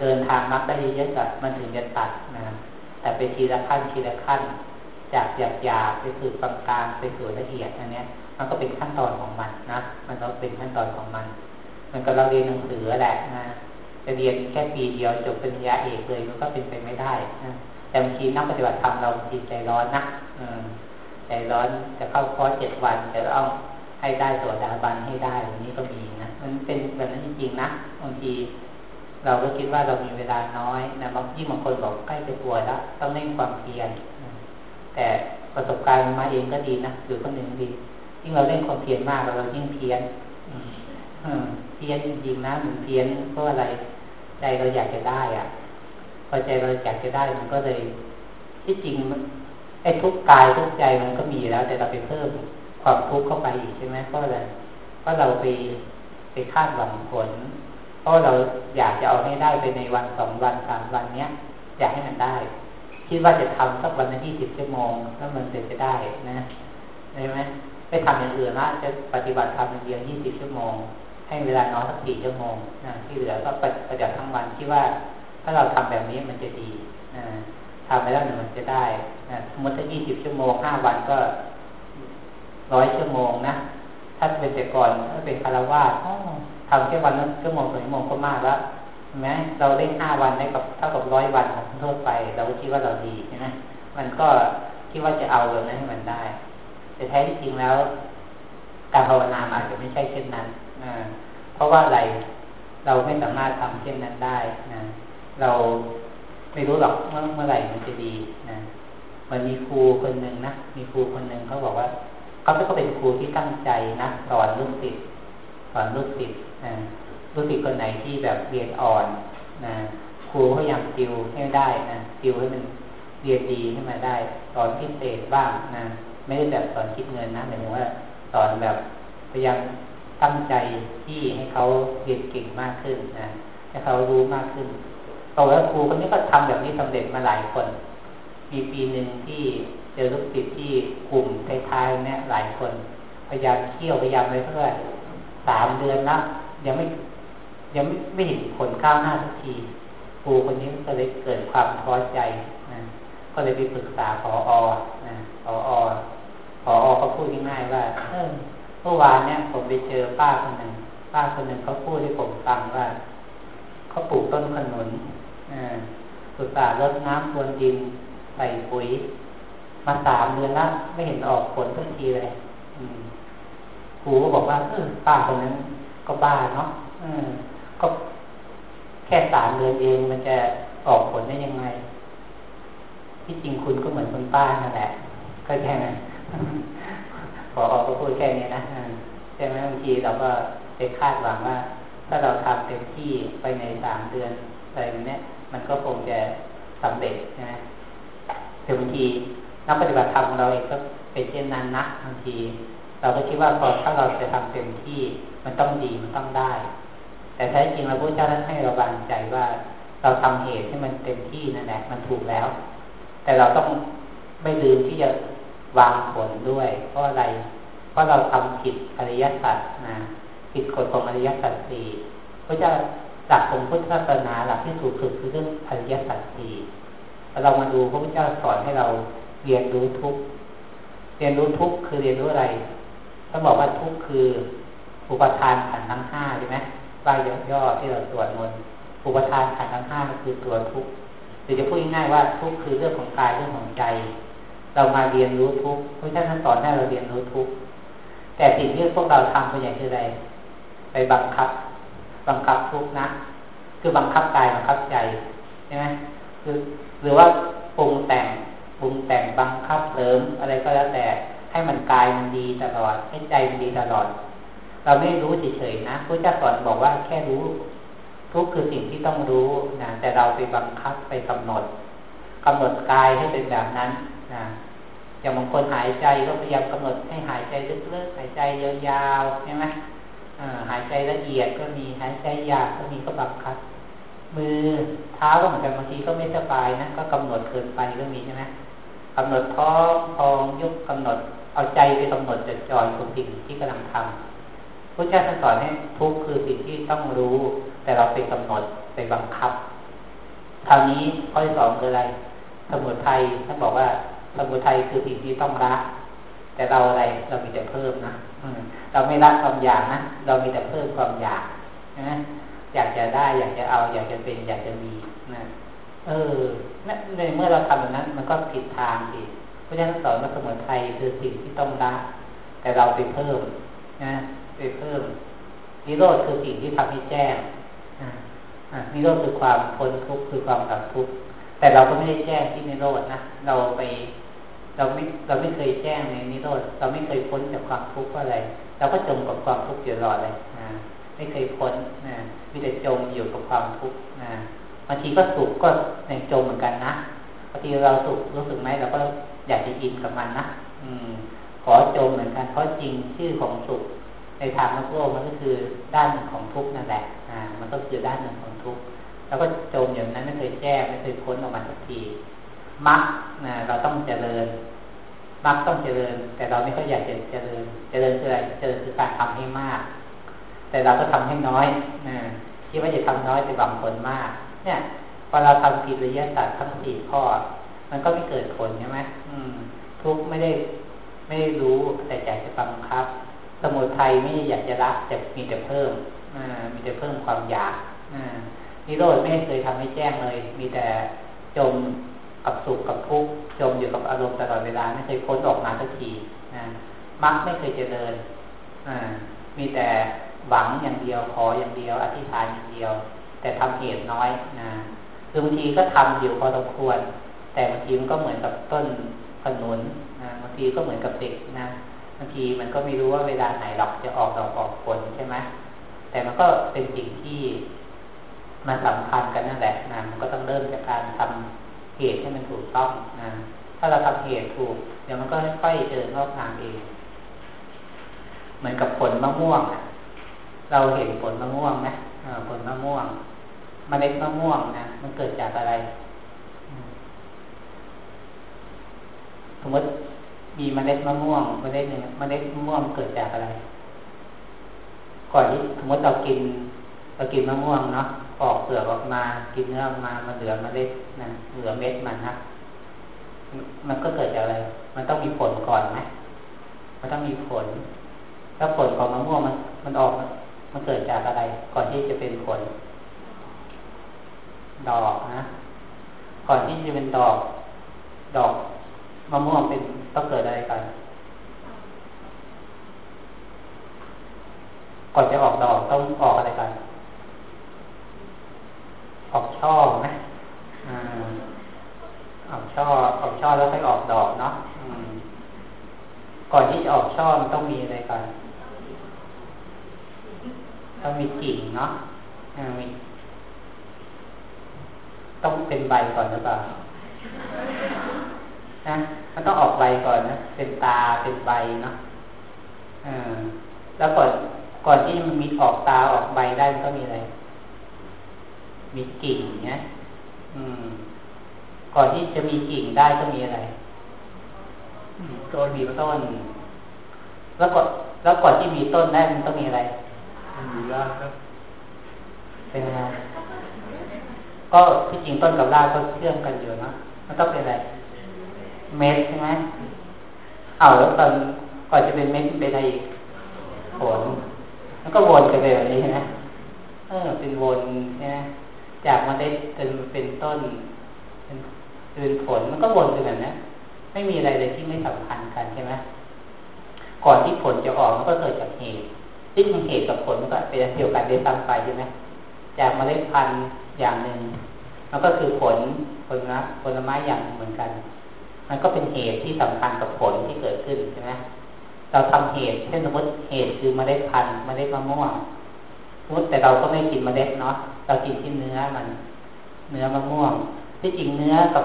เดินทางมรรคได้เยอะๆมันถึงจะตัดนะแต่ไปทีละขั้นทีละขั้น จากหยาบหยาไปสู่กลางกลางไปสู่ละเอียดอันนี้มันก็เป็นขั้นตอนของมันนะมันต้องเป็นขั้นตอนของมัน มันก็เราเรียนหนังสือแหละนะจะเรียนแค่ปีเดียวจบปริญญาเอกเลยมันก็เป็นไปไม่ได้นะแต่บางทีนักปฏิบัติธรรมเราบางทีใจร้อนนะใจร้อนจะเข้าคอร์สเจ็ดวันจะต้องให้ได้ตัวดาบันให้ได้อย่างนี้ก็มีนะ มันเป็นแบบนั้นจริงๆนะบางทีเราก็คิดว่าเรามีเวลาน้อยนะบางที่บางคนบอกใกล้จะป่วยแล้วต้องเล่นความเพียรแต่ประสบการณ์มาเองก็ดีนะหรือคนหนึ่งดียิ่งเราเล่นความเพียรมากเรายิ่งเพียรเพียรจริงๆนะมันเพียรเพราะอะไรใจเราอยากจะได้อะพอใจเราอยากจะได้มันก็เลยที่จริงไอ้ทุกกายทุกใจมันก็มีแล้ว แต่เราไปเพิ่มความทุกข์เข้าไปอีกใช่ไหมเพราะอะไรเพราะเราไป ไปคาดหวังผล เพราะเราอยากจะเอาให้ได้ไปในวันสองวันสามวันเนี้ยอยากให้มันได้ คิดว่าจะทำสักวันละยี่สิบชั่วโมงแล้วมันจะได้นะใช่ไหมไปทำอย่างอื่นนะจะปฏิบัติธรรมเดียวยี่สิบชั่วโมง ให้เวลานอนสักสี่ชั่วโมงนะที่เหลือก็ปฏิบัติทั้งวันคิดว่าถ้าเราทำแบบนี้มันจะดีนะทำไปแล้วมันจะได้นะสมมติถ้ายี่สิบชั่วโมงห้าวันก็ร้อยชั่วโมงนะ ถ้าเป็นแต่ก่อนถ้าเป็นคารวาสทำแค่วันนั้นชั่วโมงสองชั่วโมงก็มากแล้วแม้เราเล่นห้าวันได้กับเท่ากับร้อยวันของทั่วไป เราก็คิดว่าเราดีใช่ไหมมันก็คิดว่าจะเอาแบบนั้นให้มันได้ แต่แท้ที่จริงแล้ว การภาวนาอาจจะไม่ใช่เช่นนั้นเพราะว่าอะไรเราไม่สามารถทำเช่นนั้นได้นะเราไม่รู้หรอกเมื่อเมื่อไหร่มันจะดีนะมันมีครูคนหนึ่งนะมีครูคนหนึ่งเขาบอกว่า เขาจะก็เป็นครูที่ตั้งใจนะสอนลูกศิษย์สอนลูกศิษย์นะลูกศิษย์คนไหนที่แบบเรียนอ่อนนะครูพยายามติวให้ได้นะติวให้มันเรียนดีขึ้นมาได้สอนพิเศษบ้างนะไม่ได้แบบสอนคิดเงินนะหมายถึงว่าสอนแบบพยายามตั้งใจที่ให้เขาเรียนเก่งมากขึ้นนะให้เขารู้มากขึ้นตอแล้วครูคนนี้ก็ทำแบบนี้สำเร็จมาหลายคน มีปีหนึ่งที่ เจอลูกศิษย์ที่กลุ่มท้ายๆเนี่ยหลายคนพยายามเที่ยวพยายามไปเพื่อสามเดือนแล้วยังไม่ยังไม่ไม่เห็นผลก้าวหน้าสักทีครูคนนี้ก็เลยเกิดความท้อใจนะก็เลยไปปรึกษาพออนะพออพออก็พูดง่ายๆว่าเมื่อวานเนี่ยผมไปเจอป้าคนหนึ่งป้าคนหนึ่งเขาพูดให้ผมฟังว่าเขาปลูกต้นขนุนสุสาลดน้ำพรวนดินใส่ปุ๋ย มาสามเดือนแล้วไม่เห็นออกผลสักทีเลยครูก็บอกว่าเออป้าคนนั้นก็บ้าเนาะก็แค่สามเดือนเองมันจะออกผลได้ยังไง ที่จริงคุณก็เหมือนคุณป้านั่นแหละก็แค่นั้นพอออกก็พูดแค่นี้นะใช่ไหมบางทีเราก็ไปคาดหวังว่า ถ้าเราทำเต็มที่ไปในสามเดือนอะไรแบบนี้มันก็คงจะสำเร็จนะแต่บางที นักปฏิบัติธรรมของเราเองก็เป็นเช่นนั้นนะบางที เราก็คิดว่าพอถ้าเราจะทำเต็มที่มันต้องดีมันต้องได้ แต่แท้จริงเราพระเจ้าท่านให้เราวางใจว่าเราทำเหตุให้มันเต็มที่นั่นแหละมันถูกแล้ว แต่เราต้องไม่ลืมที่จะวางผลด้วย เพราะอะไร เพราะเราทำผิดอริยสัจนะผิดกฎของอริยสัจสี่พระเจ้าหลักของพุทธศาสนาหลักที่ถูกสุดคือเรื่องอริยสัจสี่เรามาดูพระพุทธเจ้าสอนให้เรา เรียนรู้ทุกเรียนรู้ทุกคือเรียนรู้อะไรถ้าบอกว่าทุกคืออุปทานขันธ์ทั้งห้าใช่ไหมว่าย่อๆที่เราตรวจมนอุปทานขันธ์ทั้งห้าคือตัวทุกหรือจะพูดง่ายๆว่าทุกคือเรื่องของกายเรื่องของใจ เรามาเรียนรู้ทุกพระเจ้าท่านสอนให้เราเรียนรู้ทุกแต่สิ่งที่พวกเราทำเป็นอย่างคืออะไร ไปบังคับ บังคับทุกนะ คือบังคับกายบังคับใจใช่ไหมคือหรือว่าปรุงแต่ง รุงแต่งบังคับเสริมอะไรก็แล้วแต่ ให้มันกายมันดีตลอดให้ใจมันดีตลอด เราไม่รู้เฉยๆนะพระเจ้าสอนบอกว่าแค่รู้ทุกคือสิ่งที่ต้องรู้นะแต่เราไปบังคับไปกำหนดกำหนดกายให้เป็นแบบนั้นนะอย่างบางคนหายใจก็พยายามกำหนดให้หายใจลึกๆหายใจยาวๆใช่ไหมหายใจละเอียดก็มีหายใจหยาบก็มีก็บังคับ มือเท้าก็เหมือนกันบางทีก็ไม่สบายนะก็กำหนดเกินไปก็มีใช่ไหม กำหนดท้องพองยุบกำหนด เอาใจไปกำหนดจดจ่อยกับสิ่งที่กำลังทำพระเจ้าท่านสอนให้ทุกคือสิ่งที่ต้องรู้ แต่เราไปกำหนดไปบังคับ คราวนี้ข้อที่สองคืออะไร สมุทัยท่านบอกว่า สมุทัยคือสิ่งที่ต้องรัก แต่เราอะไรเรามีแต่เพิ่มนะเราไม่รักความอยากนะเรามีแต่เพิ่มความอยากนะอยากจะได้ อยากจะเอา อยากจะเป็น อยากจะมีนะ เออในเมื่อเราทำแบบนั้น มันก็ผิดทางอีกเพราะฉะนั้นสอนว่าสมุทัยคือสิ่งที่ต้องละแต่เราไปเพิ่มนะไปเพิ่มนิโรธคือสิ่งที่ทำให้แจ้งนิโรธคือความพ้นทุกข์คือความดับทุกข์แต่เราก็ไม่ได้แจ้งที่นิโรธนะเราไป เราไม่เราไม่เคยแจ้งในนิโรธเราไม่เคยพ้นจากความทุกข์อะไร เราก็จมกับความทุกข์อยู่ตลอดเลยนะไม่เคยพ้นนะมีแต่จมอยู่กับความทุกข์นะ บางทีก็สุขก็ในจมเหมือนกันนะบางทีเราสุขรู้สึกไหมเราก็อยากจะอินกับมันนะอืม ขอจมเหมือนกันเพราะจริงชื่อของสุข ในทางโลกมันก็คือด้านหนึ่งของทุกข์นั่นแหละ อ่า มันก็คือด้านหนึ่งของทุกข์แล้วก็จมอย่างนั้นไม่เคยแก้ไม่เคยพ้นออกมาสักทีมักนะเราต้องเจริญมักต้องเจริญ แต่เราไม่ค่อยอยากจะเจริญ เจริญคืออะไรเจริญคือการทำให้มาก แต่เราก็ทำให้น้อยนะคิดว่าจะทำน้อยแต่บางผลมาก เนี่ยพอเราทำกิริยาศาสตร์ทั้งสี่ข้อ มันก็ไม่เกิดผลใช่ไหมทุกไม่ได้ไม่ได้รู้แต่ใจจะบังคับ สมุทัยไม่อยากจะรักแต่มีแต่เพิ่มมีแต่เพิ่มความอยากนิโรธไม่เคยทำให้แจ้งเลย มีแต่จมกับสุขกับทุกข์จมอยู่กับอารมณ์ตลอดเวลาไม่เคยพ้นออกมาสักทีนะมักไม่เคยเจริญมีแต่หวังอย่างเดียวขออย่างเดียว อธิษฐานอย่างเดียว แต่ทำเหตุน้อยนะคือบางทีก็ทำอยู่พอสมควร แต่บางทีมันก็เหมือนกับต้นขนุนนะบางทีก็เหมือนกับเด็กนะบางทีมันก็ไม่รู้ว่าเวลาไหนหรอกจะออกดอกออกผลใช่ไหมแต่มันก็เป็นสิ่งที่มันสำคัญกันนั่นแหละนะมันก็ต้องเริ่มจากการทำเหตุให้มันถูกต้องนะถ้าเราทำเหตุถูก เดี๋ยวมันก็ค่อยเจริญงอกงามเอง เหมือนกับผลมะม่วงเราเห็นผลมะม่วงไหมผลมะม่วง มเมล็ดมะม่วงนะมันเกิดจากอะไรสมมติมีเมล็ดมะม่วงเมล็ดหนึ่งเมล็ดมะม่วงเกิดจากอะไร ก่อนที่สมมติเรากินเรากินมะม่วงเนาะปอกเปลือกออกมา กินเนื้อออกมามันเหลือเมล็ดนะเหลือเม็ดมันนะมันก็เกิดจากอะไร มันต้องมีผลก่อนไหมมันต้องมีผลแล้วผลของมะม่วงมันมันออกมันเกิดจากอะไร ก่อนที่จะเป็นผล ดอกนะ ก่อนที่จะเป็นดอก ดอกมะม่วงเป็นต้องเกิดอะไรกันก่อนจะออกดอกต้องออกอะไรกัน ออกช่อไหมออกช่อออกช่อแล้วค่อยออกดอกเนาะก่อนที่จะออกช่อมันต้องมีอะไรกันต้องมีกิ่งเนาะมี ต้องเป็นใบก่อนหรือเปล่านะมันต้องออกใบก่อนนะ เป็นตาเป็นใบเนาะอ่าแล้วก่อนก่อนที่มันมีออกตาออกใบได้มันก็มีอะไร มีกิ่งเนี่ยอืม ก่อนที่จะมีกิ่งได้ก็มีอะไรต้นมีต้น แล้วก่อนแล้วก่อนที่มีต้นได้มันต้องมีอะไรมีรากครับ เป็นไง ก็ที่จริงต้นกับรากก็เชื่อมกันอยู่นะมันต้องเป็นอะไร เม็ดใช่ไหมเอาแล้วตอนก่อนจะเป็นเม็ดเป็นอะไรอีกผลมันก็วนกันไปแบบนี้นะเออเป็นวนใช่ไหมจากมเมล็ดจนเป็นต้นเป็นผลมันก็วนไปแบบนี้ไม่มีอะไรเลยที่ไม่สัมพันธ์กันใช่ไหมก่อนที่ผลจะออกมันก็เกิดจากเหตุที่มันเหตุกับผลมันก็เป็นเดียวกันได้ซ้ำไปใช่ไหม จากเมล็ดพันธุ์อย่างหนึ่งมันก็คือผลผลนะผลไม้อย่างเหมือนกัน มันก็เป็นเหตุที่สำคัญกับผลที่เกิดขึ้นใช่ไหมเราทำเหตุเช่นสมมติเหตุคือเมล็ดพันธุ์เมล็ดมะม่วงสมมติแต่เราก็ไม่กินเมล็ดเนาะเรากินที่เนื้อมัน เนื้อมะม่วง ที่จริงเนื้อกับ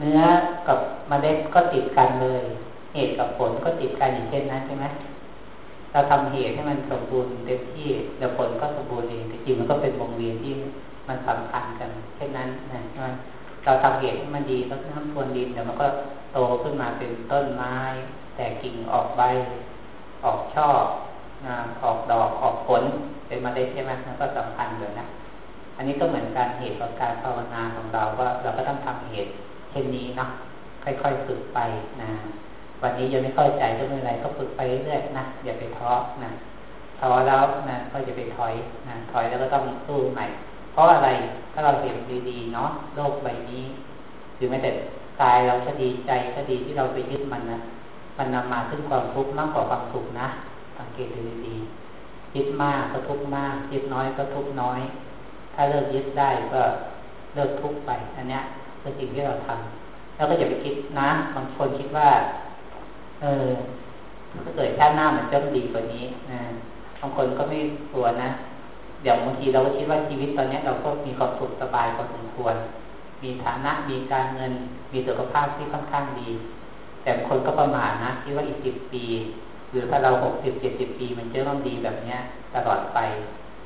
เนื้อกับเมล็ดก็ติดกันเลย เหตุกับผลก็ติดกันอย่างเช่นนั้นใช่ไหม เราทำเหตุให้มันสมบูรณ์เต็มที่แล้วผลก็สมบูรณ์เองแต่จริงมันก็เป็นวงเวียนที่มันสัมพันธ์กันเช่นนั้นนะเราทำเหตุให้มันดีแล้วน้ำพรวนดินเดี๋ยวมันก็โตขึ้นมาเป็นต้นไม้ แต่กิ่งออกใบ ออกช่อออกดอกออกผลเป็นมเมล็ดใช่ไหมมันก็สัมพันธ์เลยนะอันนี้ก็เหมือนการเหตุกับการภาวนาของเราว่าเราก็ต้องทำเหตุ เช่นนี้เนาะค่อยๆฝึกไปนะ วันนี้ยังไม่เข้าใจก็ไม่เป็นไรก็ฝึกไปเรื่อยๆนะอย่าไปท้อนะท้อแล้วนะก็จะไปถอยนะถอยแล้วก็ต้องสู้ใหม่ เพราะอะไรถ้าเราเห็นดีๆเนาะโลกใบนี้หรือแม้แต่กายเราก็ดีใจก็ดีที่เราไปยึดมันนะมันนำมาซึ่งความทุกข์มากกว่าความสุขนะสังเกตดูดีๆยึดมากก็ทุกข์มากยึดน้อยก็ทุกข์น้อย ถ้าเลิกยึดได้ก็เลิกทุกข์ไปอันเนี้ยคือสิ่งที่เราทำแล้วก็อย่าไปคิดนะบางคนคิดว่า เออถ้าเกิดชาติหน้ามันจะดีกว่านี้นะบางคนก็ไม่กลัวนะเดี๋ยวบางทีเราก็คิดว่าชีวิตตอนนี้เราก็มีความสุขสบายพอสมควร มีฐานะมีการเงิน มีสุขภาพที่ค่อนข้างดี แต่บางคนก็ประมาทนะคิดว่าอีกสิบปี หรือถ้าเราหกสิบเจ็ดสิบปีมันจะต้องดีแบบเนี้ยตลอดไป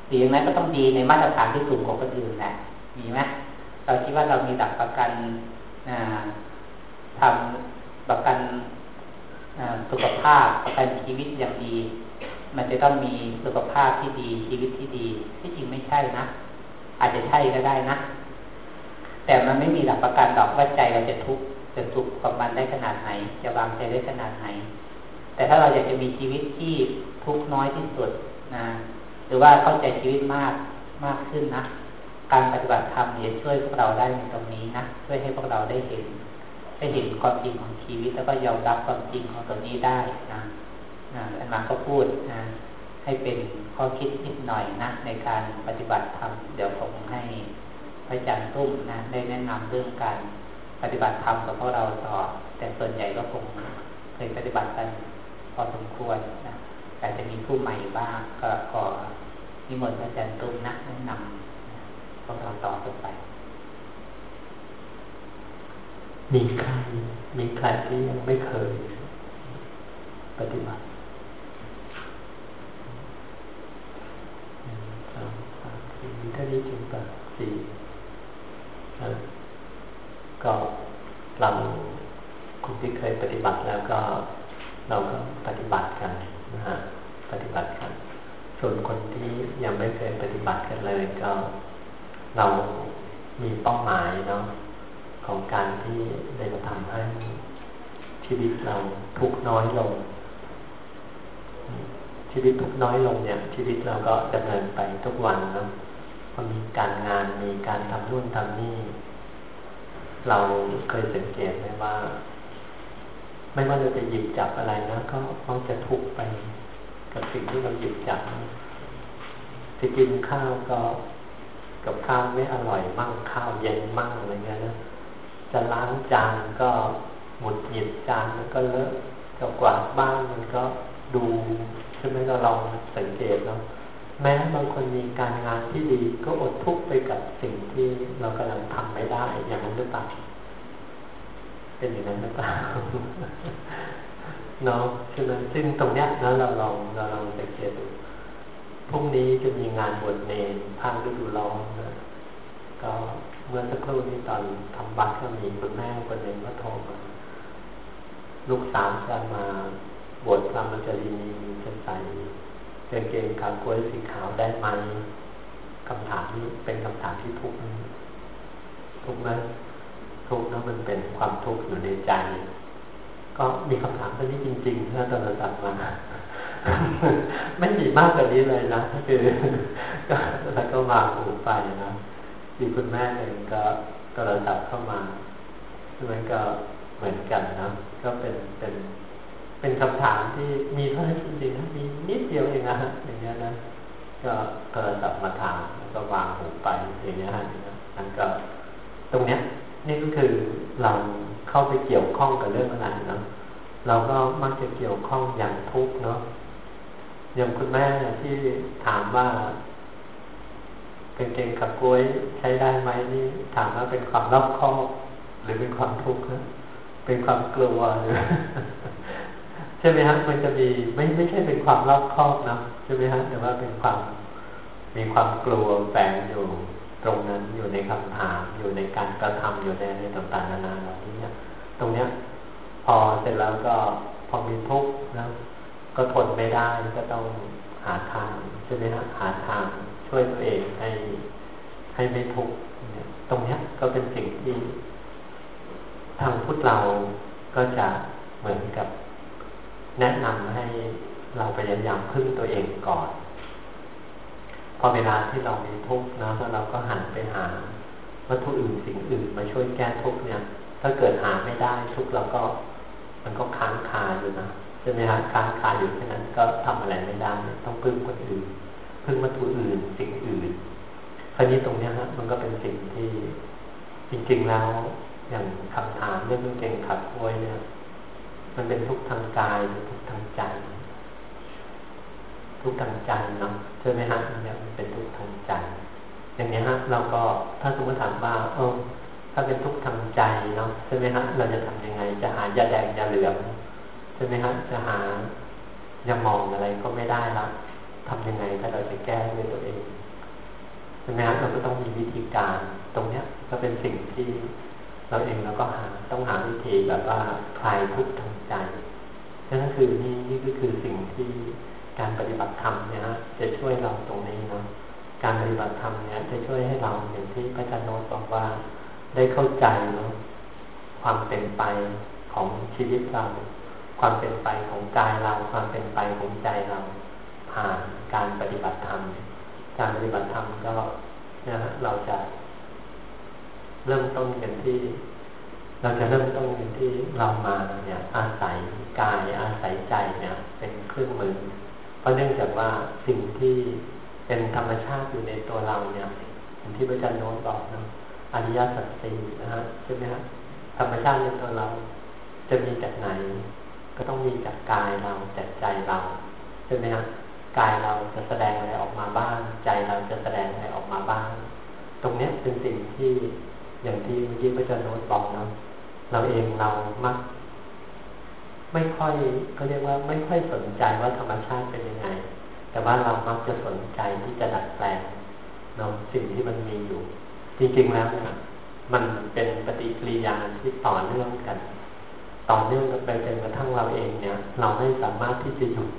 หรืออย่างนั้นก็ต้องดีในมาตรฐานที่สูงกว่าคนอื่นแหละมีไหมเราคิดว่าเรามีหลักประกันทำประกัน สุขภาพประกันชีวิตอย่างดี มันจะต้องมีสุขภาพที่ดีชีวิตที่ดีที่จริงไม่ใช่นะ อาจจะใช่ก็ได้นะ แต่มันไม่มีหลักประกันดอกว่าใจเราจะทุกข์จะทุกข์กับมันได้ขนาดไหน จะวางใจได้ขนาดไหน แต่ถ้าเราอยากจะมีชีวิตที่ทุกข์น้อยที่สุดนะหรือว่าเข้าใจชีวิตมากมากขึ้นนะ การปฏิบัติธรรมจะช่วยพวกเราได้ในตรงนี้นะช่วยให้พวกเราได้เห็น ได้เห็นความจริงของชีวิตแล้วก็ยอมรับความจริงของตัวนี้ได้นะนะอันมาก็พูดนะให้เป็นข้อคิดนิดหน่อยนะในการปฏิบัติธรรมเดี๋ยวผมให้พระอาจารย์ตุ้มนะได้แนะนำเรื่องการปฏิบัติธรรมกับพวกเราต่อ แต่ส่วนใหญ่ก็คงเคยปฏิบัติกันพอสมควรนะแต่จะมีผู้ใหม่บ้างก็ขอนิมนต์พระอาจารย์ตุ้มนะแนะนำพวกเราต่อไป มีใครมีใครที่ยังไม่เคย ปฏิบัติสามสามสี่มีท่านี้ถึงแบบสี่ก็เราคุณที่เคยปฏิบัติแล้วก็เราก็ปฏิบัติกันนะฮะปฏิบัติกัน ส่วนคนที่ยังไม่เคยปฏิบัติกันเลยก็ เรามีเป้าหมายเนาะ ของการที่ได้ทำให้ชีวิตเราทุกน้อยลง ชีวิตทุกน้อยลงเนี่ย ชีวิตเราก็ดำเนินไปทุกวันนาะพอมีการงานมีการทำนู่นทำนี่ เราเคยสังเกตไหมว่า ไม่ว่าเราจะหยิบจับอะไรนะก็มักจะทุกไปกับสิ่งที่เราหยิบจับจะกินข้าวก็กับข้าวไม่อร่อยมั่งข้าวเย็นมั่งอะไรเงี้ยนะ จะล้างจานก็หมุดหยิบจานมันก็เลอะจะกวาดบ้านมันก็ดูใช่ไหมเราลองสังเกตเนาะแม้บางคนมีการงานที่ดีก็อดทุกข์ไปกับสิ่งที่เรากำลังทำไม่ได้ อย่างนั้นหรือเปล่าเป็นอย่างนั้นหรือเปล่าเนาะใช่ไหมซึ่งตรงเนี้ยนะเราลองเราลองสังเกตดูพรุ่งนี้จะมีงานบวชเนรภาคฤดูร้อนนะก็ เมื่อสักครู่นี้ตอนทำบัตรก็มีคุณแม่คนหนึ่งก็โทรมาลูกสาวจะมาบวชพระมัจจรีนีจะใส่กางเกงขากล้วยสีขาวได้ไหมคำถามนี้เป็นคำถามที่ทุกข์ทุกข์ไหมทุกข์นะมันเป็นความทุกข์อยู่ในใจ ก็มีคำถามเรื่องนี้จริงๆเมื่อตอนเราตัดมาไม่มีมากกว่านี้เลยนะคือแล้วก็มาหูไปนะ มีคุณแม่เองก็โทรศัพท์เข้ามามันก็เหมือนกันนะก็เป็นเป็นเป็นคำถามที่มีเท่านั้นจริงๆนะมีนิดเดียวเองนะอย่างเงี้ยนะก็โทรศัพท์มาถามแล้วก็วางหูไปอย่างเงี้ยฮะนั่นก็ตรงเนี้ยนี่ก็คือเราเข้าไปเกี่ยวข้องกับเรื่องอะไรเนาะเราก็มักจะเกี่ยวข้องอย่างทุกข์เนาะอย่างคุณแม่ที่ถามว่า กางเกงขับกล้วยใช้ได้ไหมนี่ถามว่าเป็นความรอบคอบหรือเป็นความทุกข์นะเป็นความกลัวหรือใช่ไหมฮะมันจะมีไม่ไม่ใช่เป็นความรอบคอบนะใช่ไหมฮะแต่ว่าเป็นความมีความกลัวแฝงอยู่ตรงนั้นอยู่ในคำถามอยู่ในการกระทำอยู่ในอะไรต่างๆนานาเหล่านี้ตรงเนี้ย พอเสร็จแล้วก็พอมีทุกข์แล้วก็ทนไม่ได้ก็ต้องหาทางใช่ไหมฮะหาทาง ช่วยตัวเองให้ให้ไม่ทุกข์ตรงนี้ก็เป็นสิ่งที่ทางพุทธเราก็จะเหมือนกับ แนะนำให้เราพยายามพึ่งตัวเองก่อน พอเวลาที่เรามีทุกข์นะแล้วเราก็หันไปหาวัตถุอื่นสิ่งอื่นมาช่วยแก้ทุกข์เนี่ย ถ้าเกิดหาไม่ได้ทุกข์เราก็ มันก็ค้างคาอยู่นะใช่ไหมฮะค้างคาอยู่แค่นั้นก็ทำอะไรไม่ได้ต้องพึ่งคนอื่น พึ่งวัตถุอื่น สิ่งอื่นคราวนี้ตรงนี้ฮะมันก็เป็นสิ่งที่จริงๆแล้วอย่างคำถามเรื่องเก่งขัดห้วยเนี่ย มันเป็นทุกทางกายหรือทุกทางใจ ทุกทางใจเนาะใช่ไหมฮะเนี่ยมันเป็นทุกทางใจ อย่างนี้ฮะ เราก็ถ้าสมมติถามว่าเออถ้าเป็นทุกทางใจเนาะใช่ไหมฮะเราจะทำยังไง จะหายาแดงยาเหลืองใช่ไหมฮะจะหายามองอะไรก็ไม่ได้ละ ทำยังไงถ้าเราจะแก้ด้วยตัวเองใช่ไหมครับเราก็ต้องมีวิธีการ ตรงเนี้ยก็เป็นสิ่งที่เราเองเราก็หาต้องหาวิธีแบบว่าคลายทุกข์ทางใจนั่นก็คือนี่นี่ก็คือสิ่งที่การปฏิบัติธรรมเนี่ยฮะจะช่วยเราตรงนี้เนาะการปฏิบัติธรรมเนี่ยจะช่วยให้เราอย่างที่พระอาจารย์โน้ตบอกว่าได้เข้าใจเนาะความเป็นไปของชีวิตเรา ความเป็นไปของกายเรา ความเป็นไปของใจเรา่านการปฏิบัติธรรม การปฏิบัติธรรมก็นะฮะเราจะเริ่มต้นกันที่ เราจะเริ่มต้นกันที่เรามาเนี่ย อาศัยกายอาศัยใจเนี่ย เป็นเครื่องมือ เพราะเนื่องจากว่าสิ่งที่เป็นธรรมชาติอยู่ในตัวเราเนี่ยอย่างที่พระอาจารย์โน้ตบอกนะอริยสัจสี่นะฮะใช่ไหมฮะธรรมชาติในตัวเราจะมีจากไหน ก็ต้องมีจากกายเราจากใจเราใช่ไหมฮะ กายเราจะแสดงอะไรออกมาบ้าง ใจเราจะแสดงอะไรออกมาบ้าง ตรงนี้เป็นสิ่งที่อย่างที่เมื่อกี้พระอาจารย์โน้ตบอกนะเราเองเรามัก ไม่ค่อยก็เรียกว่าไม่ค่อยสนใจว่าธรรมชาติเป็นยังไง แต่ว่าเรามักจะสนใจที่จะดัดแปลงเนาะสิ่งที่มันมีอยู่ จริงๆแล้วเนี่ยมันเป็นปฏิกิริยาที่ต่อเนื่องกัน ต่อเนื่องกันไปจนกระทั่งเราเองเนี่ย เราไม่สามารถที่จะหยุด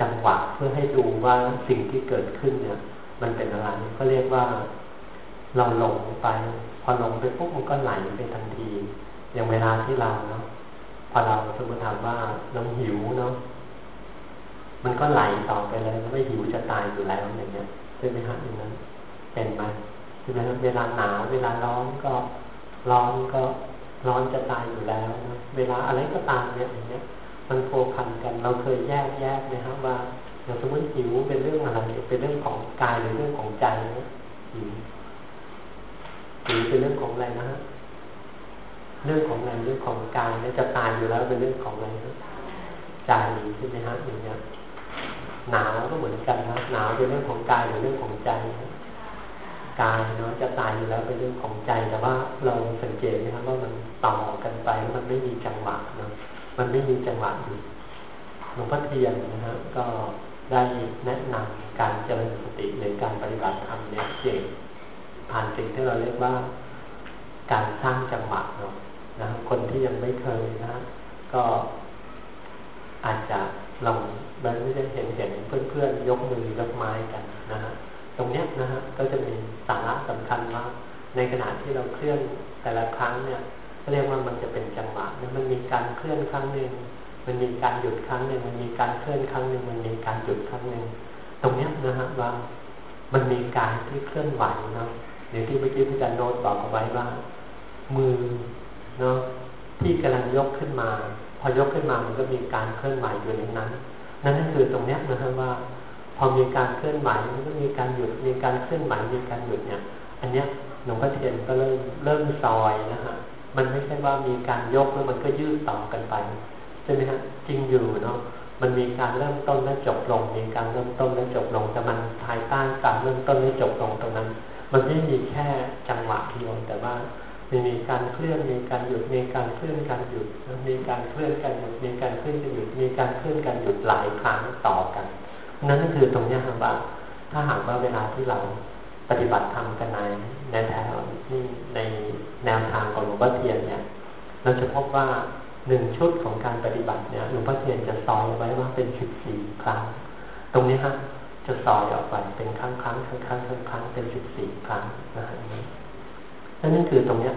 จังหวะเพื่อให้ดูว่าสิ่งที่เกิดขึ้นเนี่ย มันเป็นอะไรก็เรียกว่าเราหลงไป พอหลงไปปุ๊บมันก็ไหลไปทันที อย่างเวลาที่เราเนาะพอเราสมมติถามว่าเราหิวเนาะมันก็ไหลต่อไปเลยไม่หิวจะตายอยู่แล้วอย่างเงี้ยใช่ไหมฮะอย่างนั้นเป็นไหมใช่ไหมครับเวลาหนาวเวลาร้อนก็ร้อนก็ร้อนจะตายอยู่แล้วนะเวลาอะไรก็ตามเนี่ยอย่างเงี้ย มันโฟกัสกัน เราเคยแยกแยกไหมครับว่าอย่างสมมติหิวเป็นเรื่องอะไรเป็นเรื่องของกายหรือเรื่องของใจนะหิวหิวเป็นเรื่องของอะไรนะฮะเรื่องของอะไรเรื่องของกายเนี่ยจะตายอยู่แล้วเป็นเรื่องของอะไรนะใจใช่ไหมฮะอย่างเงี้ยหนาวก็เหมือนกันนะหนาวเป็นเรื่องของกายหรือเรื่องของใจนะกายเนาะจะตายอยู่แล้วเป็นเรื่องของใจแต่ว่าเราสังเกตนะครับว่ามันต่อกันไปมันไม่มีจังหวะเนาะ มันไม่มีจังหวะอยู่หลวงพ่อเทียนนะฮะก็ได้แนะนำการเจริญสติในการปฏิบัติธรรมเนี่ยเองผ่านสิ่งที่เราเรียกว่า การสร้างจังหวะเนาะนะคนที่ยังไม่เคยนะก็อาจจะลองมันไม่ได้เห็นเห็นเพื่อนๆยกมือยกไม้กันนะฮะตรงเนี้ยนะฮะก็จะมีสาระสำคัญมาในขณะที่เราเคลื่อนแต่ละครั้งเนี่ย เรียกว่ามันจะเป็นจังหวะมันมีการเคลื่อนครั้งหนึ่งมันมีการหยุดครั้งหนึ่งมันมีการเคลื่อนครั้งหนึ่งมันมีการหยุดครั้งหนึ่งตรงเนี้ยนะฮะว่ามันมีการที่เคลื่อนไหวเนาะอย่างที่เมื่อกี้พี่จันโน้ตบอกเอาไว้ว่า มือเนาะที่กำลังยกขึ้นมา พอยกขึ้นมามันก็มีการเคลื่อนไหวอยู่ในนั้น นั่นก็คือตรงเนี้ยนะฮะว่า พอมีการเคลื่อนไหวมันก็มีการหยุดมีการเคลื่อนไหวมีการหยุดเนี่ย อันเนี้ยหลวงพ่อเทียนก็เริ่มเริ่มซอยนะฮะ มันไม่ใช่ว่ามีการยกแล้วมันก็ยืดต่อกันไปใช่ไหมฮะจริงอยู่เนาะมันมีการเริ่มต้นและจบลง มีการเริ่มต้นและจบลงแต่มันภายใต้การเริ่มต้นและจบลงตรงนั้น มันไม่มีแค่จังหวะเดียวแต่ว่ามีมีการเคลื่อนมีการหยุดมีการเคลื่อนการหยุดมีการเคลื่อนการหยุดมีการเคลื่อนการหยุดมีการเคลื่อนการหยุดหลายครั้งต่อกัน นั่นก็คือตรงนี้ครับว่าถ้าหากว่าเวลาที่เรา ปฏิบัติธรรมกันในในแถวที่ในแนวทางของหลวงพ่อเทียนเนี่ย เราจะพบว่าหนึ่งชุดของการปฏิบัติเนี่ยหลวงพ่อเทียนจะซอยไว้ว่าเป็นสิบสี่ครั้ง ตรงนี้ฮะจะซอยออกไปเป็นครั้งครั้งครั้งครั้งครั้งครั้งเป็นสิบสี่ครั้งนะฮะนั่นนั่นคือตรงเนี้ย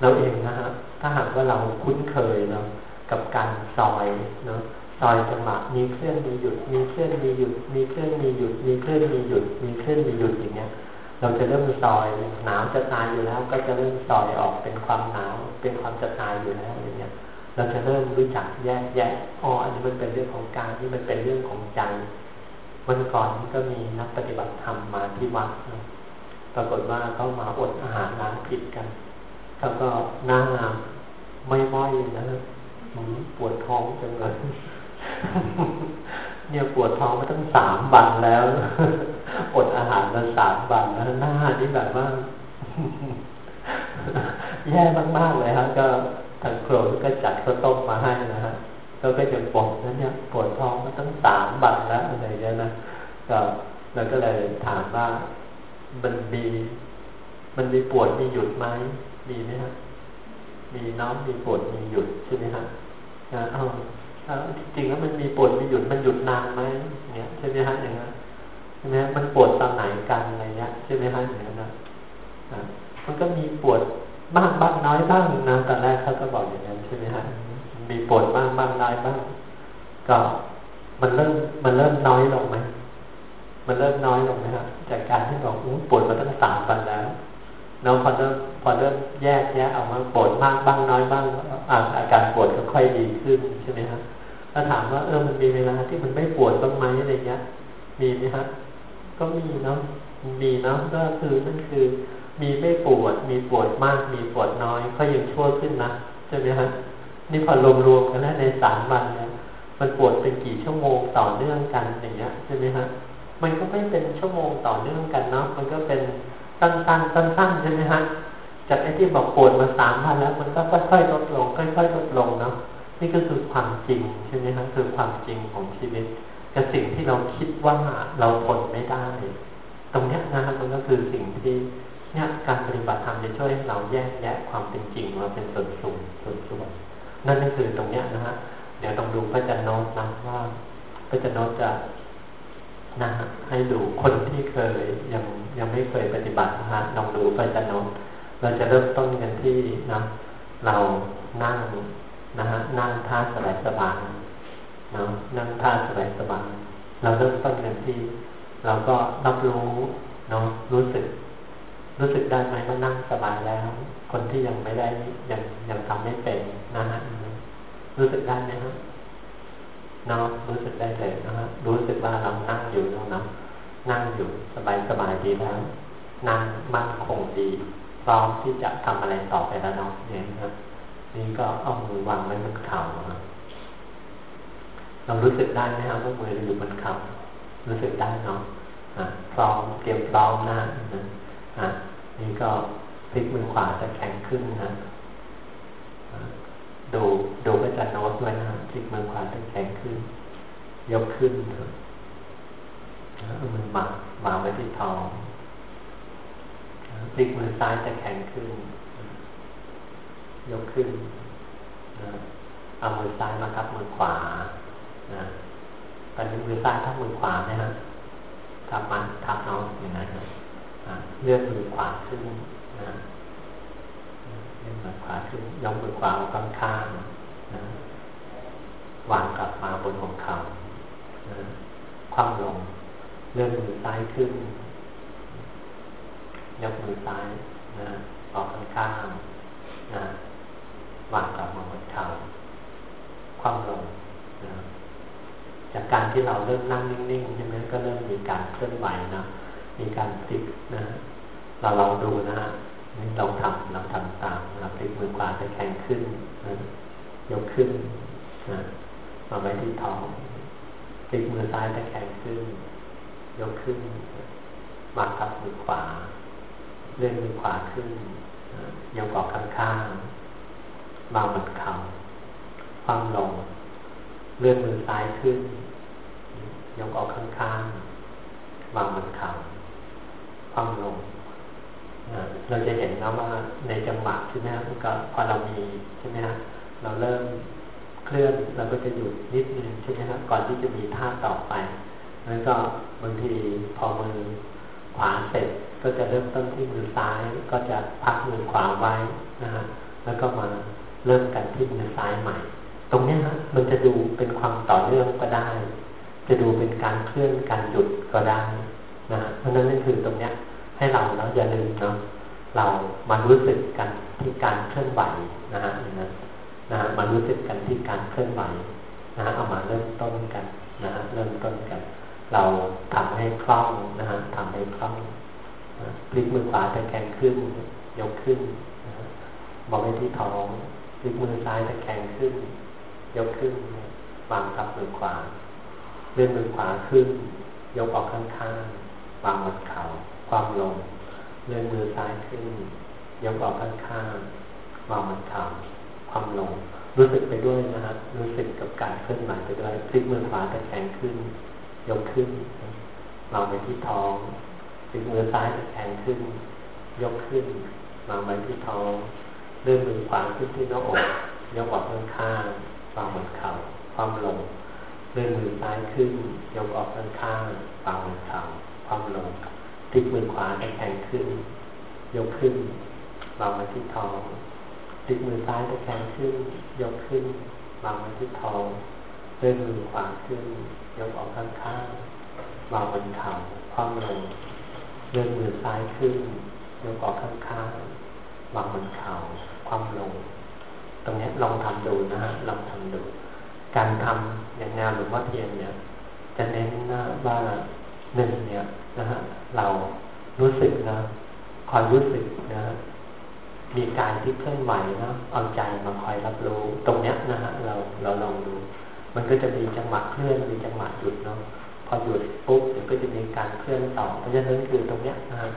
เราเองนะฮะถ้าหากว่าเราคุ้นเคยเนาะกับการซอยเนาะซอยจังหวะมีเคลื่อนมีหยุด มีเคลื่อนมีหยุด มีเคลื่อนมีหยุด มีเคลื่อนมีหยุด มีเคลื่อนมีหยุดอย่างเงี้ย เราจะเริ่มซอยหนาวจะตายอยู่แล้ว ก็จะเริ่มซอยออกเป็นความหนาวเป็นความจะตายอยู่แล้วอย่างเงี้ย เราจะเริ่มรู้จักแยกแยะอ๋ออันนี้มันเป็นเรื่องของกายนี่มันเป็นเรื่องของใจวันก่อนก็มีนักปฏิบัติธรรมมาที่วัดปรากฏว่าเขามาอดอาหารล้างผิดกันแล้วก็หน้าไม่ม้อยนะปวดท้องจังเลยเนี่ยปวดท้องมาตั้งสามวันแล้ว มาสามวันแล้วหน้านี่แบบว่าแย่มากๆเลยฮะก็ทางโครนก็จัดข้าวต้มมาให้นะฮะก็ก็จะปวดนั้นเนี่ยปวดท้องมาตั้งสามวันแล้วอะไรเงี้ยนะก็เราก็เลยถามว่ามันมีมันมีปวดมีหยุดไหมมีไหมฮะมีน้ำมีปวดมีหยุดใช่ไหมฮะนะเอาจริงแล้วมันมีปวดมีหยุดมันหยุดนานไหมเนี่ยใช่ไหมฮะอย่างนั้น ใช่ไหมมันปวดตอนไหนกันอะไรเงี้ยใช่ไหมฮะอย่างนั้นนะมันก็มีปวดบ้างบ้างน้อยบ้างนะตอนแรกเขาก็บอกอย่างนั้นใช่ไหมฮะมีปวดบ้างบ้างน้อยบ้างก็มันเริ่มมันเริ่มน้อยลงไหมมันเริ่มน้อยลงไหมครับจากการที่บอกปวดมาตั้งสามวันแล้วน้องพอเริ่มพอเริ่มแยกแยะออกมาปวดมากบ้างน้อยบ้างอาการปวดก็ค่อยดีขึ้นใช่ไหมครับถ้าถามว่าเออมันมีเวลาที่มันไม่ปวดบ้างไหมอะไรเงี้ย มีไหมครับก็มีเนาะมีเนาะก็คือนั่นคือ มีไม่ปวด มีปวดมาก มีปวดน้อย ก็ยังชั่วขึ้นนะใช่ไหมฮะนี่พอรวมๆกันแล้วในสามวันเนี่ยมันปวดเป็นกี่ชั่วโมงต่อเนื่องกันอย่างเงี้ยใช่ไหมฮะมันก็ไม่เป็นชั่วโมงต่อเนื่องกันเนาะมันก็เป็นสั้นๆสั้นๆใช่ไหมฮะจากไอ้ที่บอกปวดมาสามวันแล้ว มันก็ค่อยๆลดลงค่อยๆลดลงเนาะนี่ก็คือความจริงใช่ไหมฮะคือความจริงของชีวิต กับสิ่งที่เราคิดว่าเราทนไม่ได้ ตรงนี้นะฮะมันก็คือสิ่งที่เนี่ยการปฏิบัติธรรมจะช่วยให้เราแยกแยะความเป็นจริงมาเป็นส่วนสูงส่วนส่วนนั่นก็คือตรงนี้นะฮะเดี๋ยวต้องดูพระจันทร์โน้ตนะว่าพระจันทร์โน้ตจะนะฮะให้ดูคนที่เคยยังยังไม่เคยปฏิบัตินะฮะลองดูพระจันทร์โน้ตเราจะเริ่มต้นกันที่นะเรานั่งนะฮะนั่งท่าสบายสบาย เนาะนั่งท่าสบายสบายเราเริ่มต้นกันที่เราก็รับรู้เนาะรู้สึก รู้สึกได้ไหมว่านั่งสบายแล้ว คนที่ยังไม่ได้ยังยังทำไม่เป็นนะฮะรู้สึกได้ไหมครับเนาะรู้สึกได้เลยนะฮะรู้สึกว่าเรานั่งอยู่เนาะนั่งอยู่สบายสบายดีแล้ว นั่งมั่นคงดีพร้อมที่จะทำอะไรต่อไปแล้วเนาะเนี่ยนะนี่ก็เอามือวางไว้บนเข่านะ เรารู้สึกได้ไหมครับว่ามืออยู่บนเขารู้สึกได้เนาะพร้อมเตรียมพร้อมนะนะนี่ก็พลิกมือขวาจะแข็งขึ้นนะดูดูก็จะโน้ตด้วยนะพลิกมือขวาจะแข็งขึ้น ยกขึ้นเอามือมาวางไว้ที่ท้องพลิกมือซ้ายจะแข็งขึ้น ยกขึ้นเอามือซ้ายมาทับมือขวา นะตอนมือซ้ายทับมือขวานะฮะทับมันทับนองอย่างนั้นเลื่อนมือขวาขึ้นนะเลื่อนมือขวาขึ้นยกมือขวาข้างข้างนะวางกลับมาบนหัวเข่านะคว่ำลง เลื่อนมือซ้ายขึ้น ยกมือซ้ายนะออกข้างข้างนะวางกลับมาบนเขาคว่ำลงนะ จากการที่เราเริ่มนั่งนิ่งๆใช่ไหมก็เริ่มมีการเคลื่อนไหวนะมีการพลิกนะเราลองดูนะฮะนี่เราทำเราทำตามเราพลิกมือขวาจะแข็งขึ้นนะยกขึ้นนะมาไว้ที่ท้องพลิกมือซ้ายจะแข็งขึ้น ยกขึ้นวางทับมือขวา เลื่อนมือขวาขึ้นยกออกข้างๆวางบนเข่าความลง เลื่อนมือซ้ายขึ้น ยกออกข้างๆวางบนเข่าความลงเราจะเห็นนะว่าในจังหวะใช่ไหมครับก็พอเรามีใช่ไหมครับเราเริ่มเคลื่อนเราก็จะหยุดนิดนึงใช่ไหมครับก่อนที่จะมีท่าต่อไปแล้วก็บางทีพอมือขวาเสร็จก็จะเริ่มต้นที่มือซ้ายก็จะพักมือขวาไว้นะฮะแล้วก็มาเริ่มกันที่มือซ้ายใหม่ ตรงนี้ฮะมันจะดูเป็นความต่อเนื่องก็ได้ จะดูเป็นการเคลื่อนการหยุดก็ได้นะเพราะนั้นนั่นคือตรงเนี้ย ให้เราเนาะอย่าลืมเนาะเรามารู้สึกกันที่การเคลื่อนไหวนะฮะนะนะมารู้สึกกันที่การเคลื่อนไหวนะฮะเอามาเริ่มต้นกันนะฮะเริ่มต้นกัน เราทำให้คล่องนะฮะทำให้คล่องพลิกมือขวาจะแข็งขึ้นยกขึ้นนะบอกไว้ที่ท้องพลิกมือซ้ายจะแข็งขึ้น ยกขึ้นวางทับมือขวาเลื่อนมือขวาขึ้น ยกออกข้างๆวางบนเข่าความลงเลื่อนมือซ้ายขึ้น ยกออกข้างข้างวางมันข่าความลง รู้สึกไปด้วยนะฮะรู้สึกกับการเคลื่อนไหวไปด้วยพลิกมือขวาตะแคงขึ้น ยกขึ้นวางไว้ที่ท้องพลิกมือซ้ายตะแคงขึ้น ยกขึ้นวางไว้ที่ท้องเลื่อนมือขวาขึ้นที่หน้าอกยกออกข้างข้าง วางบนเข่าความลงเลื่อนมือซ้ายขึ้น ยกออกข้างข้างวางบนเข่าความลงพลิกมือขวาตะแคงขึ้น ยกขึ้นวางมาที่ท้องพลิกมือซ้ายตะแคงขึ้น ยกขึ้นวางมาที่ท้องเลื่อนมือขวาขึ้น ยกออกข้างข้างวางบนเข่าความลงเลื่อนมือซ้ายขึ้นยกออกข้างข้างวางบนเข่าความลง ตรงนี้ลองทำดูนะฮะลองทำดู การทำอย่างงานหรือว่าเทียนเนี่ย จะเน้นนะว่าหนึ่งเนี่ยนะฮะเรารู้สึกนะคอยรู้สึกนะมีการที่เคลื่อนไหวนะเอาใจมาคอยรับรู้ ตรงเนี้ยนะฮะเราเราลองดู มันก็จะมีจังหวะเคลื่อนมีจังหวะหยุดเนาะพอหยุดปุ๊บเดี๋ยวก็จะมีการเคลื่อนต่อเพราะฉะนั้นคือตรงเนี้ยนะฮะ